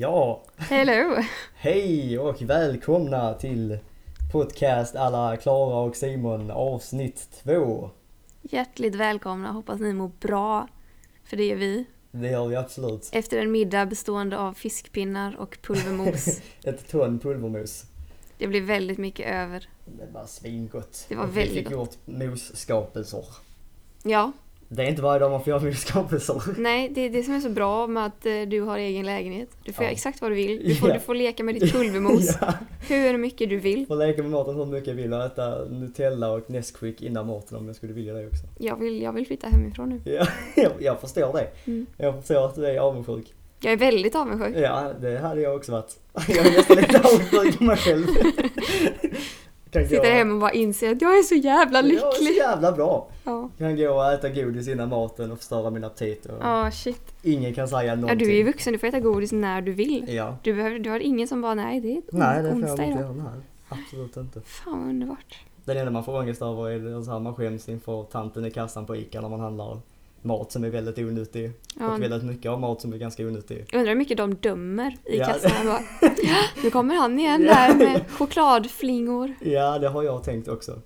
Ja, Hello! hej och välkomna till podcast alla Klara och Simon avsnitt två. Hjärtligt välkomna, hoppas ni mår bra. För det är vi. Det gör vi absolut. Efter en middag bestående av fiskpinnar och pulvermos. Ett ton pulvermos. det blir väldigt mycket över. Det var svingott. Det var och väldigt Vi fick gott. gjort mosskapelser. Ja, Det är inte varje dag man får göra mosskapelser. nej, det är det som är så bra med att eh, du har egen lägenhet. Du får Ja. göra exakt vad du vill. Du får, Ja. du får leka med ditt pulvermos ja. hur mycket du vill. Får leka med maten hur mycket jag vill och äta Nutella och Nesquik innan maten om jag skulle vilja det också. Jag vill, jag vill flytta hemifrån nu. Ja, jag, jag förstår det. Mm. Jag förstår att du är avundsjuk. Jag är väldigt avundsjuk. Ja, det hade jag också varit. Jag är nästan lite avundsjuk på mig själv. Kan Sitter hemma och bara inser att jag är så jävla Jag är så lycklig. jävla bra. Ja, Kan gå och äta godis innan maten och förstöra min aptit. Och ja shit. Ingen kan säga Ja, någonting. du är ju vuxen, du får äta godis när du vill. Ja. Du, behöver, du har ingen som bara nej, det är Nej, det får onsdag jag inte idag. göra. Nej, absolut inte. Fan vad underbart. Det enda man får ångest över är så här, man skäms inför tanten i kassan på ICA när man handlar mat som är väldigt onyttig. Ja, Och väldigt mycket av mat som är ganska onyttig. Jag undrar hur mycket de dömer i Ja. kassan. Bara, "Ja, nu kommer han igen där med chokladflingor. Ja, det har jag tänkt också.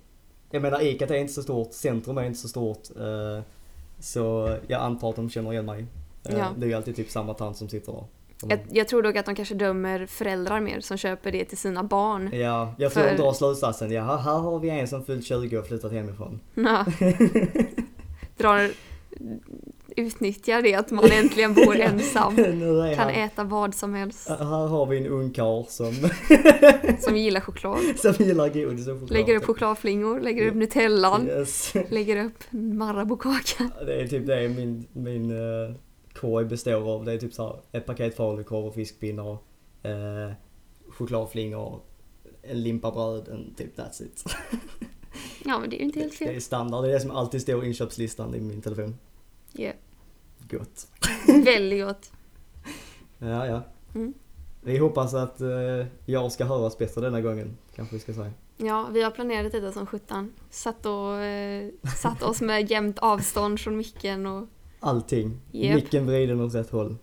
Jag menar, ICA är inte så stort, centrum är inte så stort. eh, Så jag antar att de känner igen mig. Eh, Ja. Det är ju alltid typ samma tant som sitter där. Jag, jag tror dock att de kanske dömer föräldrar mer som köper det till sina barn. Ja, jag tror För- de drar slutsatsen. Ja, här här har vi en som fyllt 20 och flyttat hemifrån. Ja. Drar, utnyttjar det att man äntligen bor ensam. Kan äta vad som helst. här har vi en ungkarl som, Som gillar choklad. som gillar godis och choklad. Lägger upp chokladflingor, lägger upp Nutellan. Yes. Lägger upp Marabou-kaka. Det är typ det min, min uh, korg består av. Det är typ så här, ett paket falukorv och fiskpinnar, uh, chokladflingor, en limpa bröd, en typ that's it. Ja men det är ju inte helt Det fel. är standard, det är det som alltid står i inköpslistan i min telefon. Ja. Gott. Väldigt gott. Ja, ja. Mm. Vi hoppas att eh, jag ska höras bättre denna gången, kanske vi ska säga. Ja, vi har planerat detta som sjutton. Satt, och, eh, satt oss med jämnt avstånd från micken och Allting. Japp. Micken vriden åt rätt håll.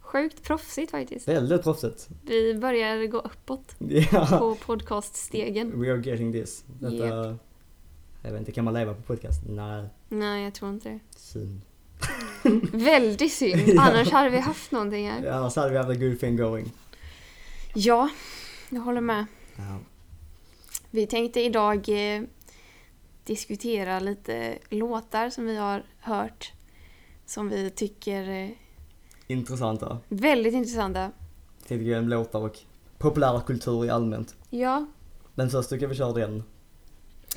sjukt proffsigt faktiskt. Väldigt proffsigt. Vi börjar gå uppåt Ja. på podcaststegen. We are getting this. Detta, Japp. Jag vet inte, kan man leva på podcast? Nej, Nej, jag tror inte det. synd. Väldigt synd, Ja. annars hade vi haft någonting här. Annars hade vi haft a good thing going. Ja, jag håller med. Ja. Vi tänkte idag eh, diskutera lite låtar som vi har hört. Som vi tycker är Intressanta. väldigt intressanta. Tänkte gå igenom låtar och populärkultur i allmänt. Ja, Men först tycker jag vi kör den.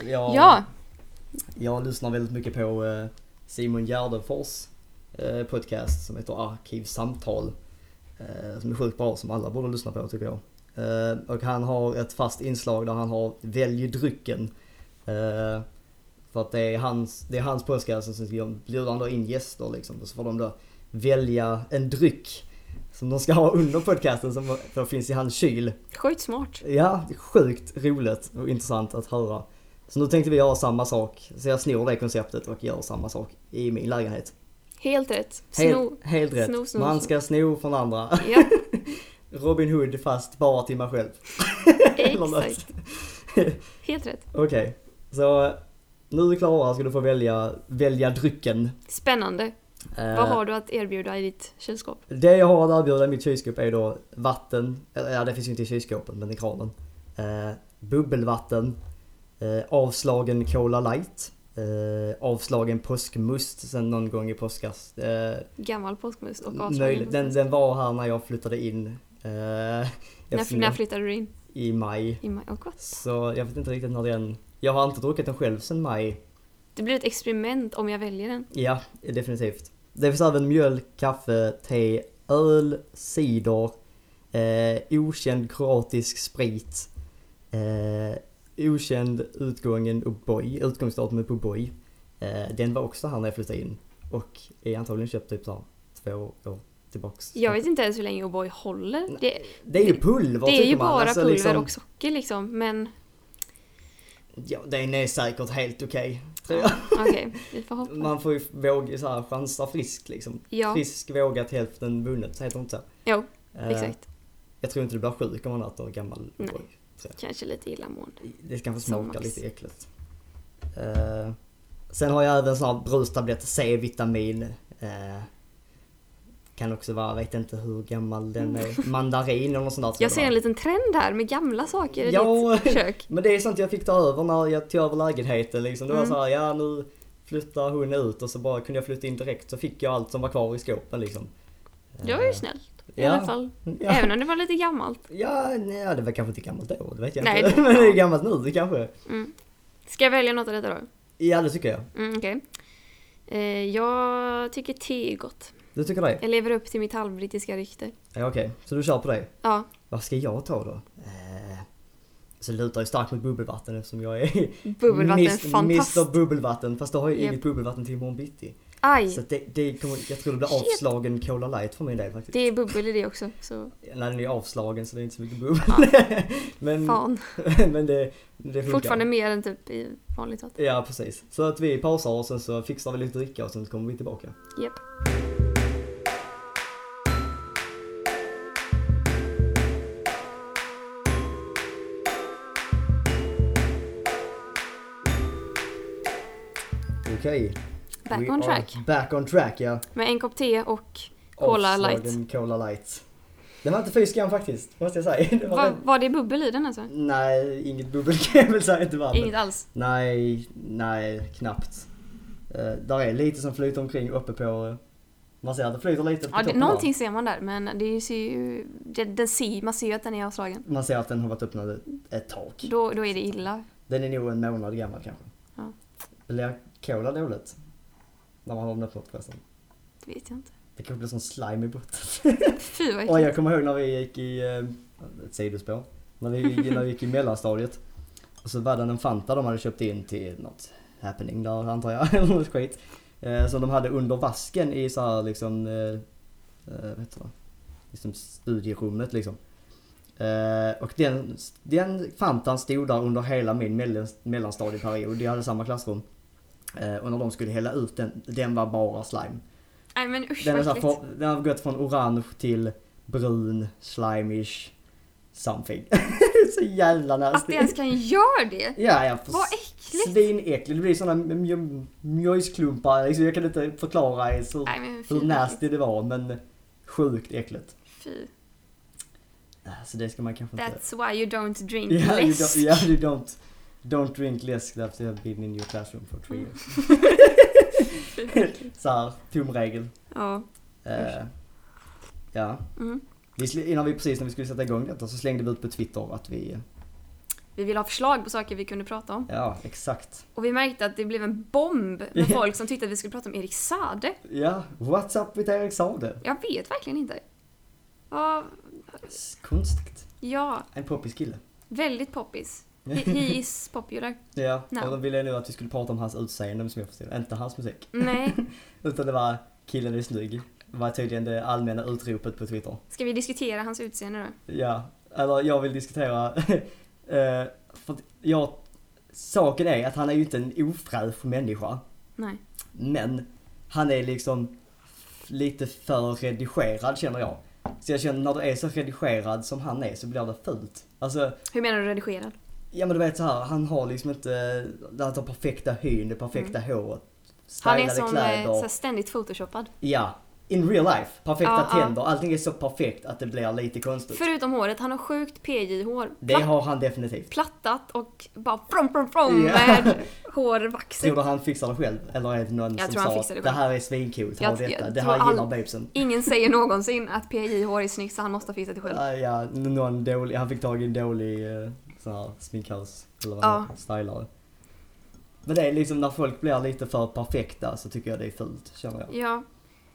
Jag, ja, jag lyssnar väldigt mycket på eh, Simon Gärdenfors eh, podcast som heter Arkivsamtal. Eh, som är sjukt bra, som alla borde lyssna på tycker jag. Och han har ett fast inslag där han har Välj drycken. För att det är hans, det är hans podcast, så bjuder han då in gäster liksom. Och så får de då välja en dryck som de ska ha under podcasten som finns i hans kyl. sjukt smart. Ja, sjukt roligt och intressant att höra. Så nu tänkte vi göra samma sak. Så jag snor det konceptet och gör samma sak i min lägenhet. Helt rätt. Sno. Helt, helt rätt. sno, sno, Man ska sno från andra. Ja, Robin Hood fast bara till mig själv. Exakt. Helt rätt. Okej, så nu Klara ska du få välja, välja drycken. Spännande. Eh, Vad har du att erbjuda i ditt kylskåp? Det jag har att erbjuda i mitt kylskåp är då vatten, ja det finns ju inte i kylskåpet men i kranen. Eh, bubbelvatten, avslagen Cola light, eh, avslagen påskmust sen någon gång i påskas. Eh, Gammal påskmust och avslagen möjligt, den, påskmust. den var här när jag flyttade in. Eh, När, när flyttade du in? I maj. I maj? Åh gott. Så jag vet inte riktigt när den... Jag har inte druckit den själv sen maj. Det blir ett experiment om jag väljer den. Ja, definitivt. Det finns även mjölk, kaffe, te, öl, cider, eh, okänd kroatisk sprit, eh, okänd utgången O'boy, utgångsdatumet på O'boy. Eh, den var också här när jag flyttade in och är antagligen köpt typ så två år tillbaks. Jag vet inte ens hur länge O'boy håller. Det, Det är ju pulver det är ju man. bara Alltså, pulver liksom, och socker liksom. Men Ja, den är säkert helt okej. tror jag. okej, vi får hoppas. Man får ju våga så här, chansa friskt liksom. Ja, Frisk vågat hälften vunnet, heter det inte så? jo, Eh, exakt. Jag tror inte du blir sjuk om man äter gammal Nej. O'boy. Kanske lite illamående. Det kanske max. lite äckligt. Eh, sen har jag även sån här brustablett C-vitamin. Eh, kan också vara, vet inte hur gammal den är, mandarin eller något sånt där. Jag ser en liten trend här med gamla saker i Ja. ditt kök. Men det är sånt jag fick ta över när jag tog över lägenheten liksom. Det var Mm. så här, ja nu flyttar hon ut och så bara kunde jag flytta in direkt så fick jag allt som var kvar i skåpen liksom. Det var ju Eh, snällt. I Ja. alla fall. Ja. Även om det var lite gammalt. Ja, nej, det var kanske inte gammalt då, det vet jag Nej, inte. Men det är gammalt nu det kanske. Mm. Ska jag välja något av detta då? Ja, det tycker jag. Mm, Okej. Eh, jag tycker te är gott. Du tycker det? Jag lever upp till mitt halvbrittiska rykte. Ja, okej. Så du kör på det? Ja, Vad ska jag ta då? Eh, så lutar ju starkt mot bubbelvatten eftersom jag är bubbelvatten Mis- fantastiskt. Mr Bubbelvatten. Fast då har jag Japp. inget bubbelvatten till imorgon bitti. Aj! Så det, det kommer, jag tror det blir avslagen Cola light för min del faktiskt. Det är bubbel i det också, så Nej den är avslagen så det är inte så mycket bubbel. men, fan. men det, det funkar. Fortfarande mer än typ i vanligt vatten. Ja precis. Så att vi pausar och sen så fixar vi lite dricka och sen kommer vi tillbaka. Japp. Okej. Back We on track. Back on track ja. Med en kopp te och Cola light. Avslagen Cola light. Den var inte fy skam faktiskt, måste jag säga. Det var Var, var det bubbel i den alltså? Nej, inget bubbel kan jag väl säga inte var. Inget alls? Nej, nej, knappt. Uh, där är lite som flyter omkring uppe på... man ser att det flyter lite på Ja, det, någonting ser man där men det ser ju... Det, den ser, man ser ju att den är avslagen. där. Man ser att den har varit öppnad ett, ett tag. Då, då är det illa. Den är nog en månad gammal kanske. Ja. Blir cola dåligt? När man har den öppnat förresten. Det vet jag inte. Det kanske blir sån slime i botten. Fy vad Och jag kommer ihåg när vi gick i... eh, Ett sidospår. När vi, när vi gick i mellanstadiet. Och så var det en Fanta de hade köpt in till något happening där antar jag, eller något skit. Eh, som de hade under vasken i så här liksom, eh, eh, vad heter det? Liksom studierummet liksom. Eh, och den, den Fantan stod där under hela min mellan, mellanstadieperiod. Jag hade samma klassrum. Eh, och när de skulle hälla ut den, den var bara slime. Nej men usch Den, vad så här, för, den har gått från orange till brun, slimish, something. så jävla Att nasty. det ens kan göra det! Ja, ja. Vad äckligt! Svinäckligt. Det blir såna mj- mjojsklumpar. Liksom, jag kan inte förklara hur, Nej men hur nasty det var, men sjukt äckligt. Fy. Så det ska man kanske inte... That's why you don't drink Yeah, you don't, yeah, you don't, don't drink less you have been in your classroom for three Mm. years. så här, tom regel. Ja. Eh, ja. Mm. Vi, innan vi precis när vi skulle sätta igång detta så slängde vi ut på Twitter att vi, Vi vill ha förslag på saker vi kunde prata om. ja exakt. Och vi märkte att det blev en bomb med folk som tyckte att vi skulle prata om Erik Sade. Ja, what's up with Erik Sade? Jag vet verkligen inte. Ja, Konstigt. ja En poppis kille. väldigt poppis. He, he is popular. Ja, No. och de ville nu att vi skulle prata om hans utseende som jag förstod. Inte hans musik. Nej. Utan det var killen är snygg. var tydligen det allmänna utropet på Twitter. Ska vi diskutera hans utseende då? Ja, eller jag vill diskutera, eh, för jag, saken är att han är ju inte en ofräsch människa. Nej. Men han är liksom lite för redigerad känner jag. Så jag känner när du är så redigerad som han är så blir det fult. Alltså, Hur menar du redigerad? Ja men du vet så här, han har liksom inte här perfekta hyn, det perfekta håret. Mm. Han är som eh, kläder. så ständigt photoshoppad. Ja, in real life. Perfekta Ja, ja. tänder, allting är så perfekt att det blir lite konstigt. Förutom håret, han har sjukt PJ-hår. Det har han definitivt. Plattat och bara from from from Ja. med hårvaxet. Tror du han fixar det själv? Eller är det någon Jag som tror han sa fixar det det här är svincoolt, ha detta, jag det här all- gillar babesen. Ingen säger någonsin att PJ-hår är snyggt så han måste ha fixat det själv. Ja, ja, någon dålig, han fick tag i en dålig eh, sån här sminkhus, eller vad Ja. stylare. Men det är liksom när folk blir lite för perfekta så tycker jag det är fult, känner jag. Ja,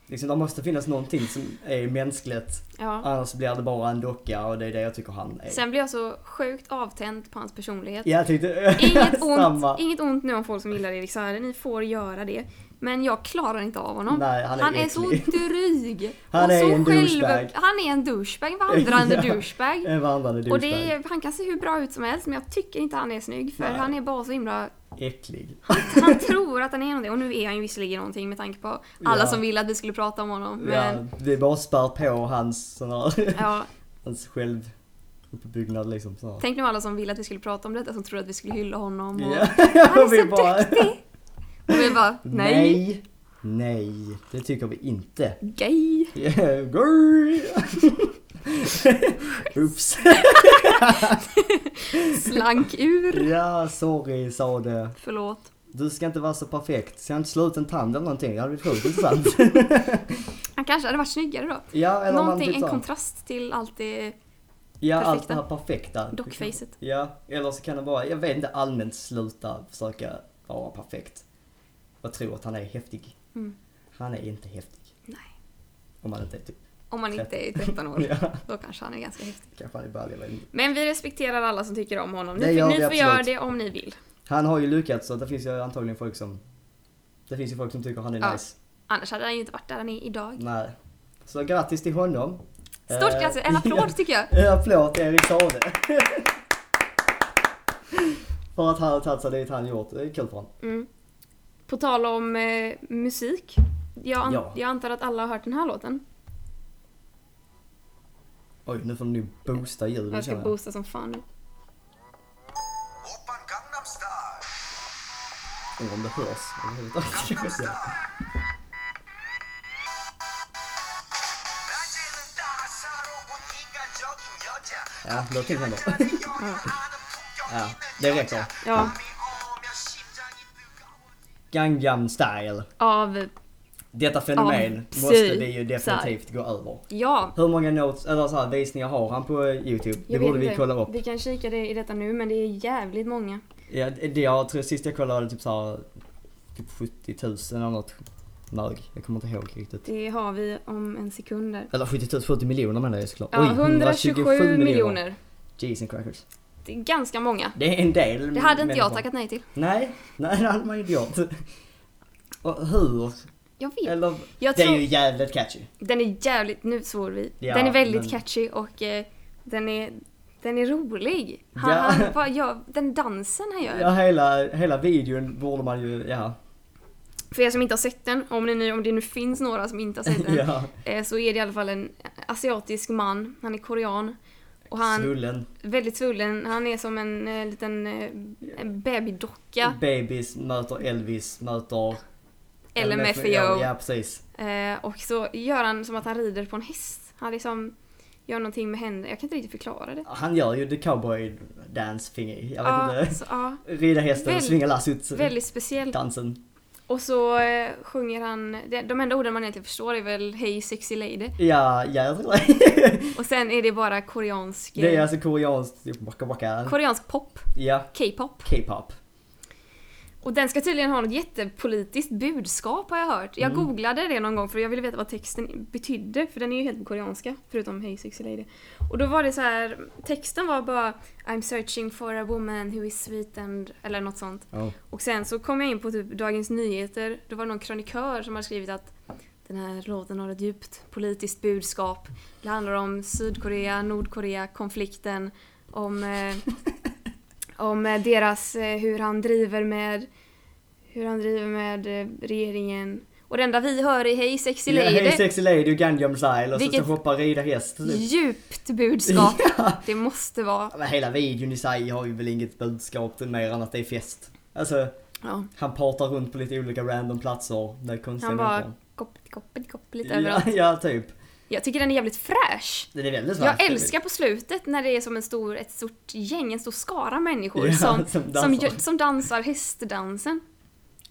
Liksom det måste finnas någonting som är mänskligt, ja. annars blir det bara en docka och det är det jag tycker han är. Sen blir jag så sjukt avtänd på hans personlighet. Ja, jag tyckte Inget ont, inget ont nu om folk som gillar Erik Saade, ni får göra det. Men jag klarar inte av honom. Nej, han är, Han är så dryg. Han och är så en douchebag. Han är en douchebag, en vandrande Ja. douchebag. En vandrande Och douchebag. det är, han kan se hur bra ut som helst men jag tycker inte han är snygg för Nej. han är bara så himla... Äcklig. Han tror att han är någonting och nu är han ju visserligen någonting med tanke på alla Ja. som ville att vi skulle prata om honom. Men Ja, det bara spär på hans sån här ja, Hans självuppbyggnad liksom. Så. Tänk nu alla som ville att vi skulle prata om detta som trodde att vi skulle hylla honom. Och, Ja, Han är och så bara... och vi bara, nej, Nej. Nej, det tycker vi inte. gay. Yeah. Oops. Slank ur. Ja, sorry, sa det. Förlåt. Du ska inte vara så perfekt. Ska jag inte slå ut en tand eller någonting? Det hade blivit sjukt intressant. Han kanske hade varit snyggare då. ja, eller Någonting, typ en kontrast till allt det Ja, allt perfekta. det här perfekta. dockfacet. Ja, eller så kan det vara, jag vet inte, allmänt sluta försöka vara perfekt. Och tro att han är häftig. Mm. Han är inte häftig. Nej. Om man inte är typ, Om man inte är 13 år. ja, Då kanske han är ganska häftig. kanske han är ball, inte. Men vi respekterar alla som tycker om honom. Ni, Det gör ni får göra det om ni vill. Han har ju lyckats så det finns ju antagligen folk som, det finns ju folk som tycker han är Ja. nice. Annars hade han ju inte varit där han är idag. Nej. Så grattis till honom. Stort Eh, grattis! En applåd tycker jag. En applåd till Erik Sade. för att han har tagit sig dit han gjort. Det är kul för honom. Mm. På tal om eh, musik. Jag, an ja. jag antar att alla har hört den här låten. Oj, nu får ni boosta ljudet Jag ska boosta som fan nu. Oh, om det hörs överhuvudtaget. Ja, låter fint ändå. ja, det räcker. Ja. ja. Gangnam style. av... Detta fenomen Ja, måste vi ju definitivt gå över. Ja, Hur många notes, eller så här, visningar har han på Youtube? Det jag borde vet vi kolla upp. Vi kan kika det i detta nu, men det är jävligt många. Ja, det jag tror sist jag kollade typ såhär, typ 70 000 eller något mög. Jag kommer inte ihåg riktigt. Det har vi om en sekund där. Eller 70 000, 40 miljoner menar jag såklart. Ja, 127 miljoner. Jeez and crackers. Det är ganska många. Det är en del Det hade inte jag tackat nej till. Nej, nej det hade man ju inte gjort. Och hur? Jag vet. Eller, Jag det är tror... ju jävligt catchy. Den är jävligt... Nu svor vi. Ja, den är väldigt men- catchy och eh, den är... Den är rolig. Han, Ja. han, vad, ja, den dansen han gör. Ja, hela, hela videon borde man ju, ja. För er som inte har sett den, om det nu, om det nu finns några som inte har sett den, ja. eh, så är det i alla fall en asiatisk man. Han är korean. Och han, Svullen. väldigt svullen. Han är som en eh, liten eh, en babydocka. Babys möter Elvis, möter LMFAO. Ja, precis. Eh, och så gör han som att han rider på en häst. Han liksom gör någonting med händerna. Jag kan inte riktigt förklara det. Han gör ju the cowboy dance thingy. Jag vet Ja, inte. så, ja, Rida hästen, Väl- svinga lassot. väldigt speciellt. Dansen. Och så eh, sjunger han, de enda orden man egentligen förstår är väl Hey sexy lady. Ja, ja, jag tror det. Och sen är det bara koreansk, Det är eh, alltså koreanskt, typ waka waka. koreansk pop, Ja, K-pop. K-pop. Och den ska tydligen ha något jättepolitiskt budskap har jag hört. Jag Mm. googlade det någon gång för jag ville veta vad texten betydde, för den är ju helt på koreanska, förutom Hey sexy lady. Och då var det så här, texten var bara I'm searching for a woman who is sweet and, eller något sånt. Ja. Och sen så kom jag in på typ Dagens Nyheter, då var det någon krönikör som hade skrivit att den här låten har ett djupt politiskt budskap. Det handlar om Sydkorea, Nordkorea, konflikten, om, eh, om eh, deras, eh, hur han driver med, hur han driver med eh, regeringen. Och det enda vi hör är Hej sexy Ja, lady. Hej sexy lady och Gangnam style och så, Vilket- så hoppa rida häst. typ. Djupt budskap. Ja. Det måste vara. Men hela videon i sig har ju väl inget budskap mer än att det är fest. Alltså, Ja, han partar runt på lite olika random platser konstiga han bara människor. kopp, kopp, kopp lite Ja, överallt. ja, typ. Jag tycker den är jävligt fräsch. Det är väldigt Jag älskar på slutet när det är som en stor, ett stort gäng, en stor skara människor Ja, som, som som, dansar. gör- som dansar hästdansen.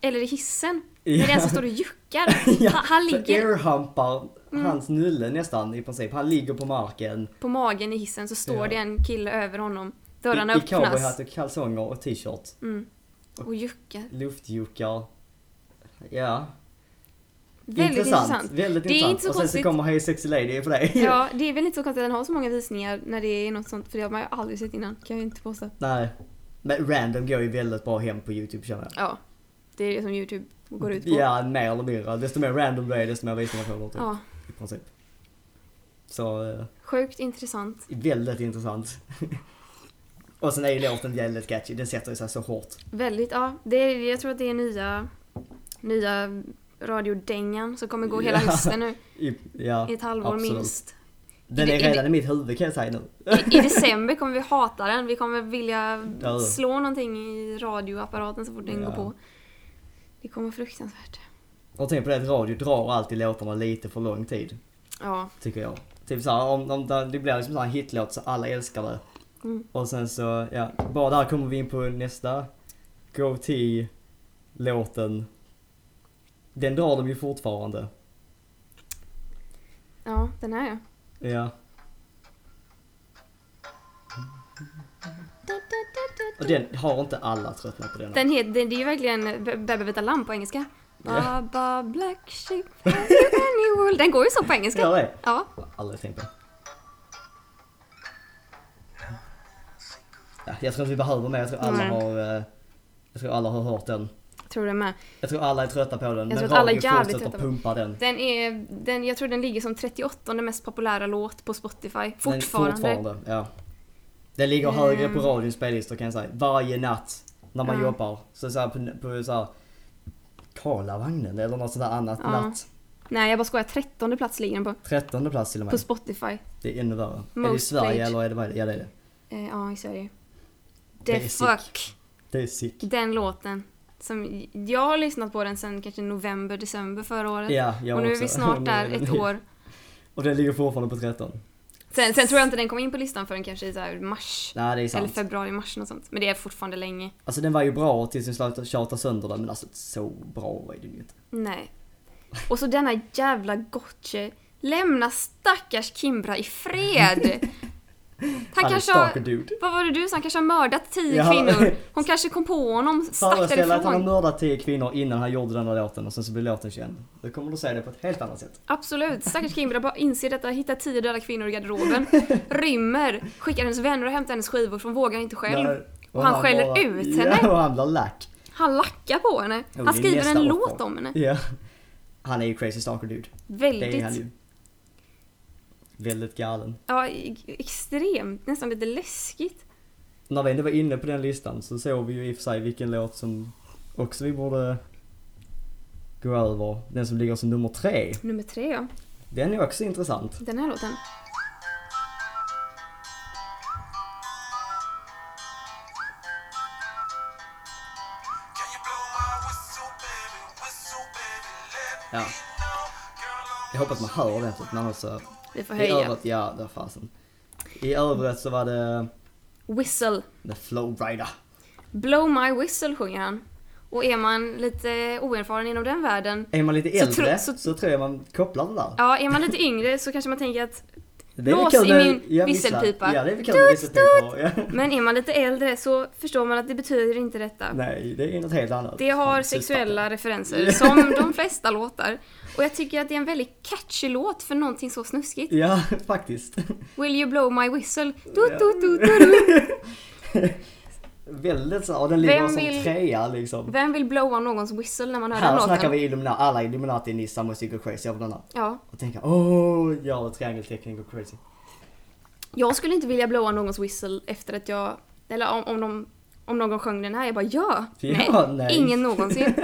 Eller i hissen. Ja. Det är en som står och juckar. Ja, Han, han ligger airhumpar Mm. hans nulle nästan i princip. Han ligger på marken på magen i hissen så står Ja. det en kille över honom. Dörrarna i, i cowboyhatt öppnas. och kalsonger och t-shirt. Mm. Och juckar. Luftjuckar. Ja, Väldigt intressant. intressant. Väldigt Det är intressant. inte så och sen konstigt. så kommer Hey Sexy Lady för dig. Ja, det är väl inte så konstigt att den har så många visningar när det är något sånt. För det har man ju aldrig sett innan. Kan jag inte påstå. Nej. Men random går ju väldigt bra hem på YouTube känner jag. Ja. Det är det som YouTube går ut på. Ja, mer eller mindre. Desto mer random du är, desto mer visningar får du. Typ, Ja. I princip. Så, eh, Sjukt intressant. väldigt intressant. och sen är ju låten jävligt catchy. Den sätter sig så hårt. Väldigt, ja. Det är, jag tror att det är nya, nya radiodängan som kommer gå hela Ja. hösten nu. I, ja, I ett halvår absolut. minst. Den I- är i- redan i mitt huvud kan jag säga nu. I, I december kommer vi hata den. Vi kommer vilja Ja. slå någonting i radioapparaten så fort den Ja. går på. Det kommer vara fruktansvärt. Och tänk på det att radio drar alltid låtarna lite för lång tid. Ja. Tycker jag. Typ såhär om, om det blir liksom en hitlåt så alla älskar det. Mm. Och sen så, ja, bara där kommer vi in på nästa Go-T-låten. Den drar de ju fortfarande. Ja, den här ja. Ja. Och den har inte alla tröttnat på den. Den heter, det är ju verkligen Be- Bebe Vita Lamm på engelska. Ja. Baba Black Sheep, wool? Den går ju så på engelska. Gör det? Ja. Aldrig tänkt på. Ja, jag tror inte vi behöver mer, jag tror alla har eh, Jag tror alla har hört den. Tror det med. Jag tror alla är trötta på den. Jag tror att alla är jävligt trötta på pumpa den. Den är, den, jag tror den ligger som 38 mest populära låt på Spotify. Den- Fortfarande. fortfarande ja. Den ligger Mm. högre på radions spellistor kan jag säga. Varje natt när man Ja. jobbar. Så, så här, på, på så här, Karlavagnen eller något sånt där annat Ja. natt. Nej jag bara skojar, 13 plats ligger den på. Trettonde plats till och På med. Spotify. Det är ännu värre. är det i Most Sverige played. eller är det vad? Ja det är det. Eh, ja, i Sverige. The sick. fuck. Det är sick. Den låten. Som, jag har lyssnat på den sen kanske november, december förra året. Ja, jag och nu är också. vi snart där ett år. Och den ligger fortfarande på 13. Sen, sen tror jag inte den kommer in på listan förrän kanske i mars. Nej är Eller februari, mars något sånt. Men det är fortfarande länge. Alltså den var ju bra tills den slutade tjata sönder den men alltså så bra var den ju inte. Nej. Och så denna jävla Gotche. Lämna stackars Kimbra i fred! Han Han kanske har... Vad var det du sa? Han kanske har mördat tio Ja. kvinnor. Hon kanske kom på honom, stack Föreställ att han har därifrån. mördat 10 kvinnor innan han gjorde den här låten och sen så blir låten känd. Då kommer du säga det på ett helt annat sätt. Absolut. Stackars Kimbra bara inser detta, hittar tio döda kvinnor i garderoben, rymmer, skickar hennes vänner och hämtar hennes skivor för hon vågar inte själv. Nej. Och han skäller bara- ut henne. Ja, och han blir lack. Han lackar på henne. Han skriver en låt om henne. Ja. Han är ju crazy stalker dude. Han Väldigt. Väldigt galen. Ja, e- extremt. Nästan lite läskigt. När vi ändå var inne på den listan så såg vi ju i och för sig vilken låt som också vi borde gå över. Den som ligger som nummer tre. Nummer tre ja. Den är också intressant. Den här låten. Ja. Jag hoppas man hör ordentligt men alltså Vi får I höja. övrigt, ja där fasen. I övrigt så var det Whistle. The Flowrider. Blow my whistle sjunger han. Och är man lite oerfaren inom den världen, Är man lite Så äldre tro- så, så- tror jag man kopplar den där. ja är man lite yngre så kanske man tänker att Det Blås i min ja, vissa- visselpipa. Ja det är väl kul med visselpipor. Ja. Men är man lite äldre så förstår man att det betyder inte detta. Nej, det är något helt annat. Det har sexuella referenser som de flesta låtar. Och jag tycker att det är en väldigt catchy låt för någonting så snuskigt. Ja, faktiskt. Will you blow my whistle? Du, Ja. du, du, du, du. Väldigt så, och den ligger Vem som vill- trea liksom. Vem vill blowa någons whistle när man hör Här den snackar låten? vi Illuminati, alla Illuminati-nissar måste gå crazy av denna. Ja. Och tänka åh, ja, triangeltecken går crazy. Jag skulle inte vilja blowa någons whistle efter att jag... Eller om, om, de, om någon sjöng den här. Jag bara ja! Ja, nej. Ingen någonsin.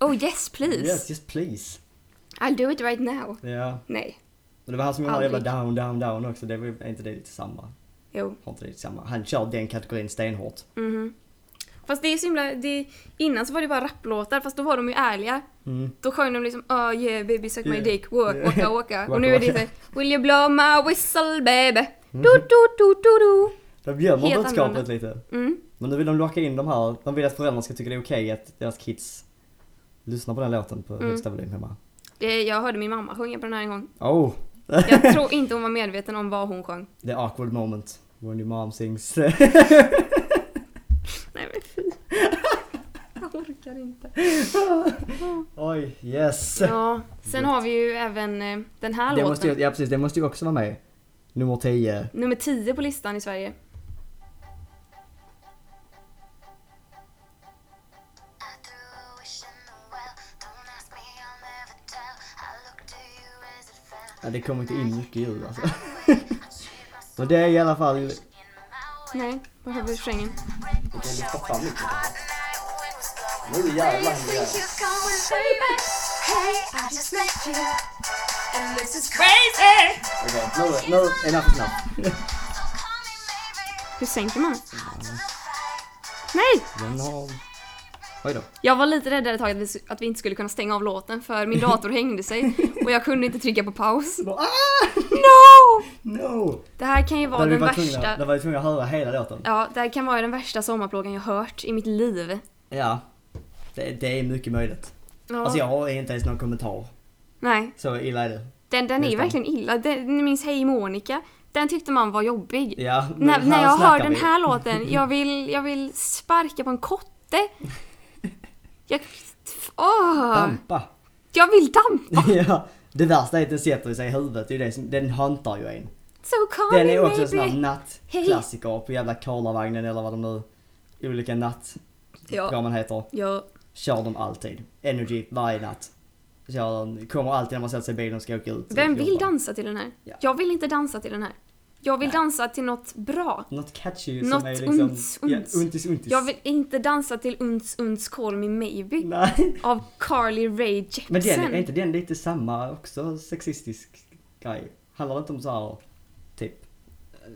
Oh yes please. Yes, just please. I'll do it right now. Ja. Nej. Men det var han som gjorde jävla down, down, down också. Det var är inte det lite samma? Jo. Har inte det lite samma? Han kör den kategorin stenhårt. Mhm. Fast det är så himla... Det, innan så var det bara rapplåtar fast då var de ju ärliga. Mm. Då sjöng de liksom oh yeah baby suck my dick, walk, Yeah. waka waka. Och nu är det så Will you blow my whistle baby? Du Mm. du du du du. De gömmer budskapet lite. Mm. Men nu vill de locka in de här. De vill att föräldrarna ska tycka det är okej att deras kids lyssnar på den låten på Mm. högsta volym hemma. Det, jag hörde min mamma sjunga på den här en gång. Oh! Jag tror inte hon var medveten om vad hon sjöng. The awkward moment. When your mom sings. Nej men fy. Jag orkar inte. Oj, yes! Ja, sen har vi ju även eh, den här Det låten. måste ju, ja precis, det måste ju också vara med. Nummer 10. Nummer 10 på listan i Sverige. Ja, det kommer inte in mycket ljud alltså. Men det är i alla fall... Nej, har vi kan lyfta fram lite. Was blowing. Nu jävlar händer det. Okej, nu, nu, enough is enough. Hur sänker man? Nej! Den har... Oj då. Jag var lite rädd ett tag att vi, att vi inte skulle kunna stänga av låten för min dator hängde sig och jag kunde inte trycka på paus. Ah! No! No! Det här kan ju vara vi den var tvungna, värsta... där var vi tvungna att höra hela låten. Ja, det här kan vara den värsta sommarplågan jag hört i mitt liv. Ja. Det, det är mycket möjligt. Ja. Alltså jag har inte ens någon kommentar. Nej, Så illa är det. den, den är verkligen illa. Den, ni minns Hej Monica? Den tyckte man var jobbig. Ja, När, när jag hör snackar den vi. här låten, jag vill, jag vill sparka på en kotte. Jag... Åh! Dampa. Jag vill dampa! ja. Det värsta är att den sätter sig i huvudet. Det är det som, den hantar ju en. So call Den är också en sån här nattklassiker på jävla Karlavagnen eller vad de nu olika nattprogram Ja. man heter. ja. Kör de alltid. Energy varje natt. Kör kommer alltid när man sätter sig i bilen och ska åka ut. Vem vill dansa till den här? Ja. Jag vill inte dansa till den här. Jag vill Nej. dansa till något bra. Något catchy Något som är liksom... uns, uns. Ja, untis untis. Jag vill inte dansa till Uns Uns Call Me Maybe Nej. av Carly Rae Jepsen. Men den, är inte den lite samma också sexistisk grej? Handlar det inte om så här typ... eh,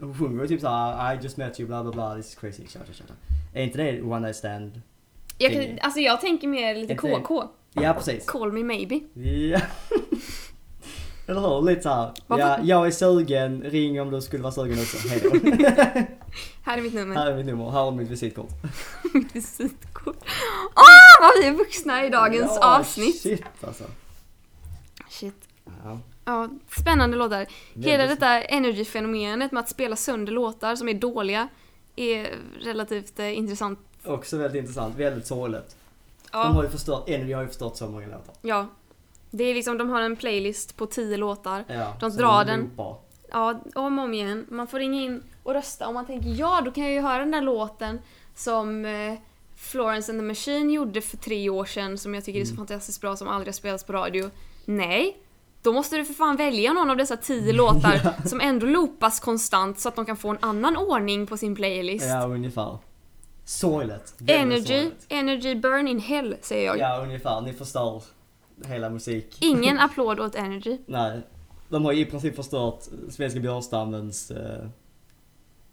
Hon sjunger ju typ såhär I just met you bla bla bla this is crazy tja, tja, tja. Är inte det one night stand? jag, kan, alltså jag tänker mer lite. KK. Ja precis. Call Me Maybe. Ja. Eller hur? Lite såhär. Ja, jag är sugen, ring om du skulle vara sugen också. Hejdå. Här är mitt nummer. här är mitt nummer, här du mitt visitkort. Mitt visitkort. Åh, vad vi är vuxna i dagens Ja, avsnitt. Shit alltså. Shit. Ja. Ja, spännande låtar. Hela detta energy-fenomenet med att spela sönder låtar som är dåliga är relativt eh, intressant. Också väldigt intressant, väldigt sorgligt. De har Ja, ju förstört, Energy har ju förstört så många låtar. ja. Det är liksom, de har en playlist på tio låtar. Ja, De drar den. loopar. Ja, om och om igen. Man får ringa in och rösta om man tänker ja, då kan jag ju höra den där låten som eh, Florence and the Machine gjorde för tre år sedan som jag tycker är så fantastiskt bra som aldrig har spelats på radio. Nej, då måste du för fan välja någon av dessa tio låtar som ändå loopas konstant så att de kan få en annan ordning på sin playlist. Ja, ungefär. Sorgligt. Energy, sorgligt. energy burn in hell säger jag. Ja, ungefär. Ni förstör hela musik. Ingen applåd åt energy. Nej. De har ju i princip förstört Svenska björnstammens eh,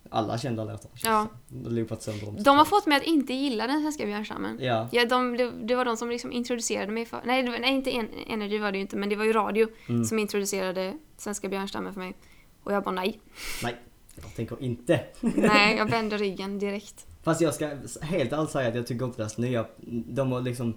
alla kända låtar. Ja. loopat sönder dem. De har fått mig att inte gilla den svenska björnstammen. Ja. Ja, de, det, det var de som liksom introducerade mig för... Nej, det nej inte en, Energy var det ju inte, men det var ju radio Mm. som introducerade svenska björnstammen för mig. Och jag bara nej. Nej. Jag tänker inte. Nej, jag vänder ryggen direkt. Fast jag ska helt ärligt säga att jag tycker inte deras nya, de har liksom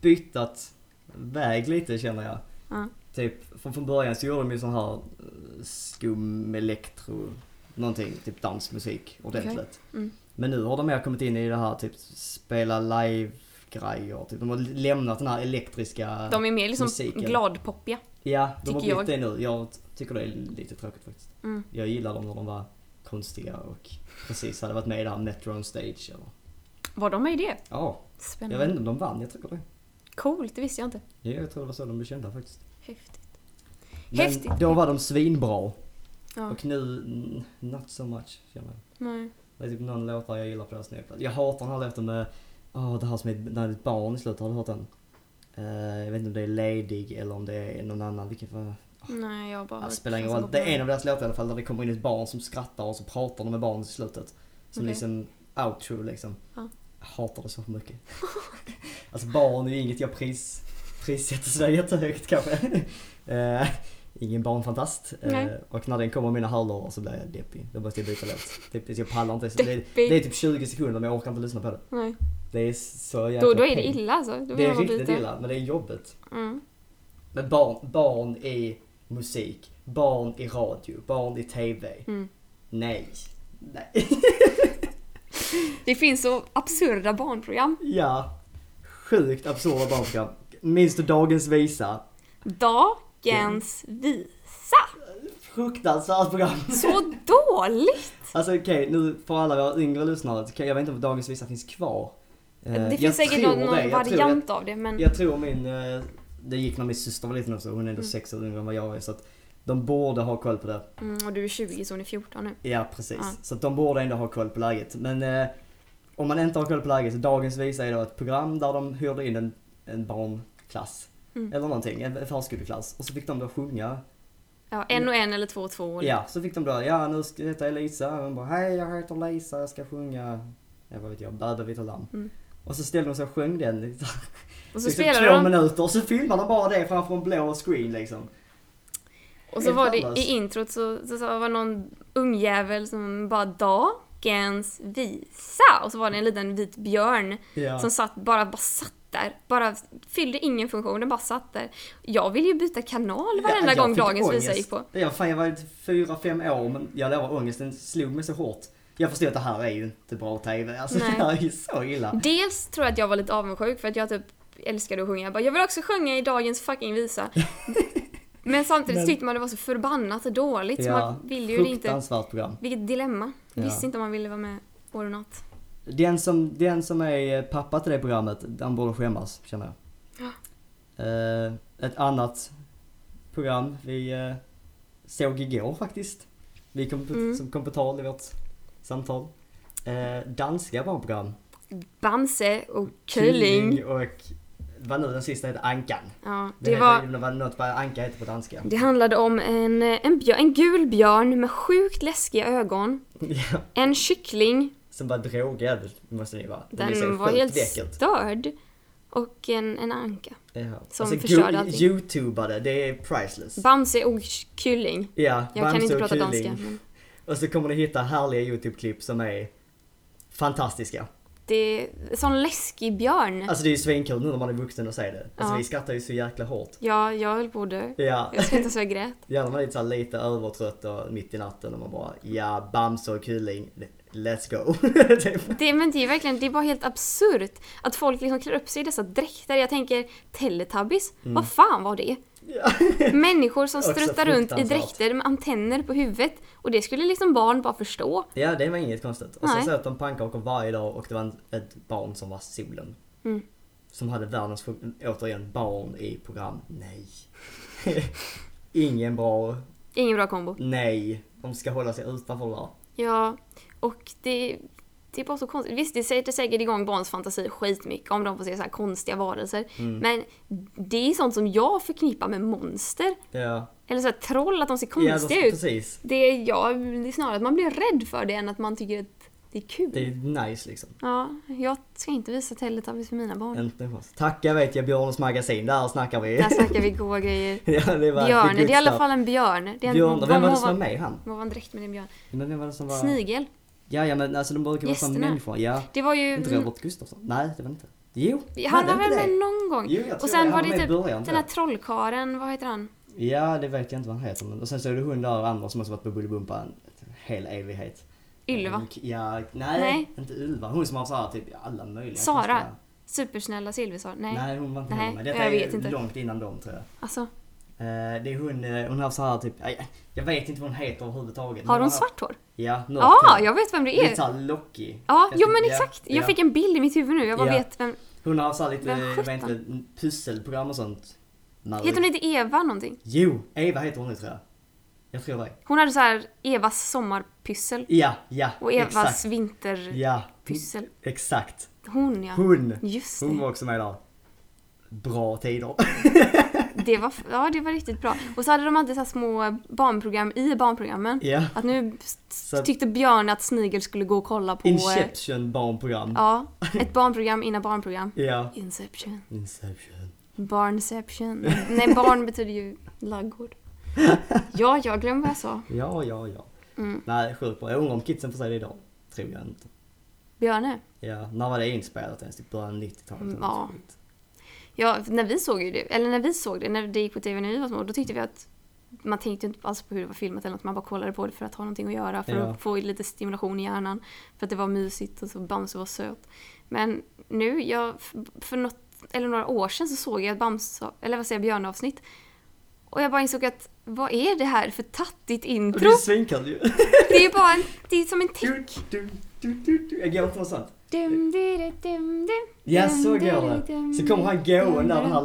byttat väg lite känner jag. Ja. Typ, för från början så gjorde de ju sån här eh, skum elektro, någonting, typ dansmusik ordentligt. Mm. Men nu har de mer kommit in i det här typ spela live grejer, typ. de har lämnat den här elektriska De är mer liksom musiken. gladpoppiga. Ja, de har blivit jag. det nu. Jag tycker det är lite tråkigt faktiskt. Mm. Jag gillar dem när de var konstiga och precis hade varit med i det här Metro on Stage eller. Var de med i det? Ja, jag Spännande. vet inte om de vann, jag tycker det. Coolt, det visste jag inte. Ja, jag tror det var så de blev kända faktiskt. Häftigt. Men Häftigt. då var de svinbra. Ja. Och nu, not so much känner jag. Nej. Det är typ någon låtar jag gillar på deras nya. Jag hatar den här låten med, åh det här som är, när det är ett barn i slutet, har du hört den? Eh, jag vet inte om det är Ledig eller om det är någon annan, vilken var... Nej, jag har bara Det spelar ingen roll. Det är en av deras låtar i alla fall där det kommer in ett barn som skrattar och så pratar de med barnet i slutet. Som Okej. liksom outro liksom. Ja. Jag hatar det så mycket. alltså barn är ju inget jag pris, prissätter sådär jättehögt kanske. Eh, ingen barnfantast. Nej. och när den kommer mina hörlurar så blir jag deppig. Då måste jag byta låt. Typ, jag pallar inte. Det, Deppig. det är typ 20 sekunder men jag orkar inte lyssna på det. Nej. Det är så jäkla Då, då är det illa alltså. Då Det är riktigt byta. illa men det är jobbigt. Mm. Men barn, barn i musik, barn i radio, barn i TV. Mm. Nej. Nej. Det finns så absurda barnprogram. ja. Sjukt absurda barnprogram. Minns du Dagens Visa? Dagens visa. Fruktansvärt program. Så dåligt! Alltså okej, nu för alla våra yngre lyssnare, kan- jag vet inte om Dagens Visa finns kvar. Eh, Det jag finns säkert någon, någon. Jag tror- variant av det men... Jag tror min, eh, det gick när min syster var liten också, hon är Mm. ändå sex år yngre än vad jag är så att de borde ha koll på det. Mm, och du är 20 så hon är 14 nu. Ja precis. Ja. Så att de borde ändå ha koll på läget. Men eh, om man inte har koll på läget så Dagens Visa är då ett program där de hyrde in en, en barnklass. Eller någonting, en förskoleklass. Och så fick de då sjunga. Ja, en och en eller två och två. Ja, så fick de då, ja nu ska jag Lisa. Och hon bara, hej jag heter Lisa, jag ska sjunga, ja vad vet jag, Bäbe vita lamm. Mm. Och så ställde de sig och sjöng den i Och så liksom spelade två de. minuter och så filmade de bara det framför en blå screen liksom. Och så Helt var det i introt så, så, så var någon ungjävel som bara dagens visa. Och så var det en liten vit björn Ja. som satt, bara, bara satt där. Bara fyllde ingen funktion, den bara satt där. Jag ville ju byta kanal varenda jag gång dagens visa ångest. gick på. Ja, fan jag var fyra, fem år men jag lovar ångesten slog mig så hårt. Jag förstod att det här är ju inte bra TV. Alltså Nej. det här är ju så illa. Dels tror jag att jag var lite avundsjuk för att jag typ älskade att sjunga. Jag bara, jag vill också sjunga i dagens fucking visa. Men samtidigt Men- tyckte man det var så förbannat dåligt så man ville ju inte... program. Vilket dilemma. Ja. Visste inte om man ville vara med år och natt. Den som, den som är pappa till det programmet, den borde skämmas känner jag. Eh, ett annat program vi eh, såg igår faktiskt. Vi kom, Mm. som kom på tal i vårt samtal. Eh, danska barnprogram. Bamse och Kylling. och vad nu den sista heter Ankan. Ja, Det, det heter, var... var något vad Anka heter på danska. Det handlade om en, en, björ, en gul björn med sjukt läskiga ögon. Ja, En kyckling, som var drogad måste det vara. Så den var helt läckert. störd. Och en, en anka. Ja. som alltså, förstörde allting. Youtubade, det är priceless. Bamse och Kylling. Ja, Jag kan inte prata danska. Men Och så kommer ni hitta härliga YouTube-klipp som är fantastiska. Det är en sån läskig björn. Alltså det är ju svinkul nu när man är vuxen och säger det. Alltså Ja. vi skrattar ju så jäkla hårt. Ja, jag höll på att dö. Ja, Jag skrattade så jag grät. gärna man är lite, så här lite övertrött och mitt i natten och man bara ja, Bamse och Kylling, let's go. typ. Det, men det är verkligen, det är bara helt absurt att folk liksom klär upp sig i dessa dräkter. Jag tänker Teletubbies, vad fan var det? Ja. Människor som struttar runt i dräkter med antenner på huvudet. Och det skulle liksom barn bara förstå. ja, det var inget konstigt. Och så Nej. söt de pannkakor varje dag och det var ett barn som var solen. Mm. Som hade världens, återigen, barn i program. Nej. Ingen bra, Ingen bra kombo. nej. De ska hålla sig utanför där. Ja, och det, det är bara så konstigt. Visst, det sätter säkert igång barns fantasi skitmycket om de får se så här konstiga varelser. Mm. Men det är sånt som jag förknippar med monster. Ja, Eller så här troll, att de ser ja konstiga de, ut. precis. Det är, ja, det är snarare att man blir rädd för det än att man tycker att det är kul. Det är nice liksom. Ja, jag ska inte visa Teletubbies för mina barn. Inte. Tacka vet jag Björnes magasin, där snackar vi. Där snackar vi goa grejer. ja, det var Björn, det är i alla fall en björn. Det är en, Björn, vem var det som var med han? Vad var en dräkt med en björn? Men vem var det som var... Snigel. Ja, ja men alltså de brukar vara Gästerna. människor. Ja. Det var ju... Inte Robert Gustafsson? Nej, det var inte. Jo, Han var väl med någon gång? Jo, jag och tror sen det. var det typ början, den här jag. trollkaren, vad heter han? Ja, det vet jag inte vad han heter. Men... Och sen så är det hon där andra som också varit på Bolibompa en hel evighet. Ylva. Och- Ja, nej, Nej. inte Ylva. Hon som har såhär typ alla möjliga Sara. Supersnälla Silversar? Nej. Nej, hon var inte Nej, med. Detta jag är vet inte. långt innan dem tror jag. Alltså, Eh, det är hon, eh, hon har så här typ, jag, vet inte vad hon heter överhuvudtaget. har hon svart hår? Ja, Ja, mörkt hår. jag vet vem det Lite är. såhär lockig. Ja, jo men exakt. ja, Jag ja. fick en bild i mitt huvud nu. Jag bara Ja. vet vem. Hon har så här lite, vet sjutton? inte, pusselprogram och sånt. Heter hon inte Eva någonting? Jo, Eva heter hon nu tror jag. Jag tror det. Hon hade så här Evas sommarpyssel. Ja, ja, Och Evas exakt. vinterpyssel. Ja, exakt. Hon ja. Hon. Just Hon det. var också med där. Bra tider. Det var, ja, det var riktigt bra. Och så hade de alltid så små barnprogram i barnprogrammen. Ja. Att nu tyckte Björn att Snigel skulle gå och kolla på... eh, Inception barnprogram. Ja, ett barnprogram innan barnprogram. Ja. Inception. Inception. Barnception. Nej, barn betyder ju laggård. Ja, jag glömde vad jag sa. Ja, ja, ja. Mm. Nej, sjukt bra. Jag undrar om kidsen får se det idag. Tror jag inte. Björne. Ja, när var det inspelat ens? Typ början av 90-talet? Mm, ja. något. Ja, när vi såg det, eller när vi såg det, när det gick på tv när vi var små, då tyckte vi att man tänkte inte alls på hur det var filmat eller något, man bara kollade på det för att ha någonting att göra, för Ja. att få lite stimulation i hjärnan. För att det var mysigt och så Bamse var söt. Men nu, jag, för något, eller några år sedan så såg jag ett Bamse, eller vad säger jag, Björn-avsnitt. Och jag bara insåg att, vad är det här för tattigt intro? det är ju. Det är bara en, det är som en Du, tick. du, du, du, du. Jag går något sånt. Dum, dum, dum, Ja, så går det. Så kommer han gående där, den här...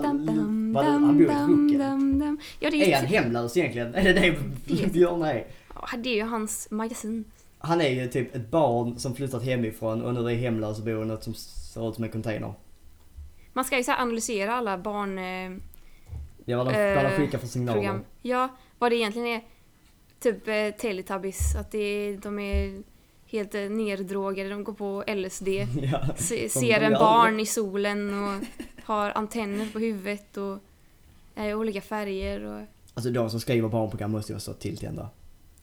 vad- Han bor i Rucken. Ja, det är Är han hemlös egentligen? Är det det Björn är? Ja, det är ju hans magasin. Han är ju typ ett barn som flyttat hemifrån och nu är hemlös och bor i något som ser ut som en container. Man ska ju så analysera alla barn... Eh, Ja, vad de, eh, vad de skickar för signaler. program. Ja, vad det egentligen är. Typ eh, Teletubbies, att det de är helt eh, neddrogade, de går på LSD. Ja. Se, ser en barn i solen och har antenner på huvudet och är olika färger och Alltså de som skriver barnprogram måste ju vara så tilltända.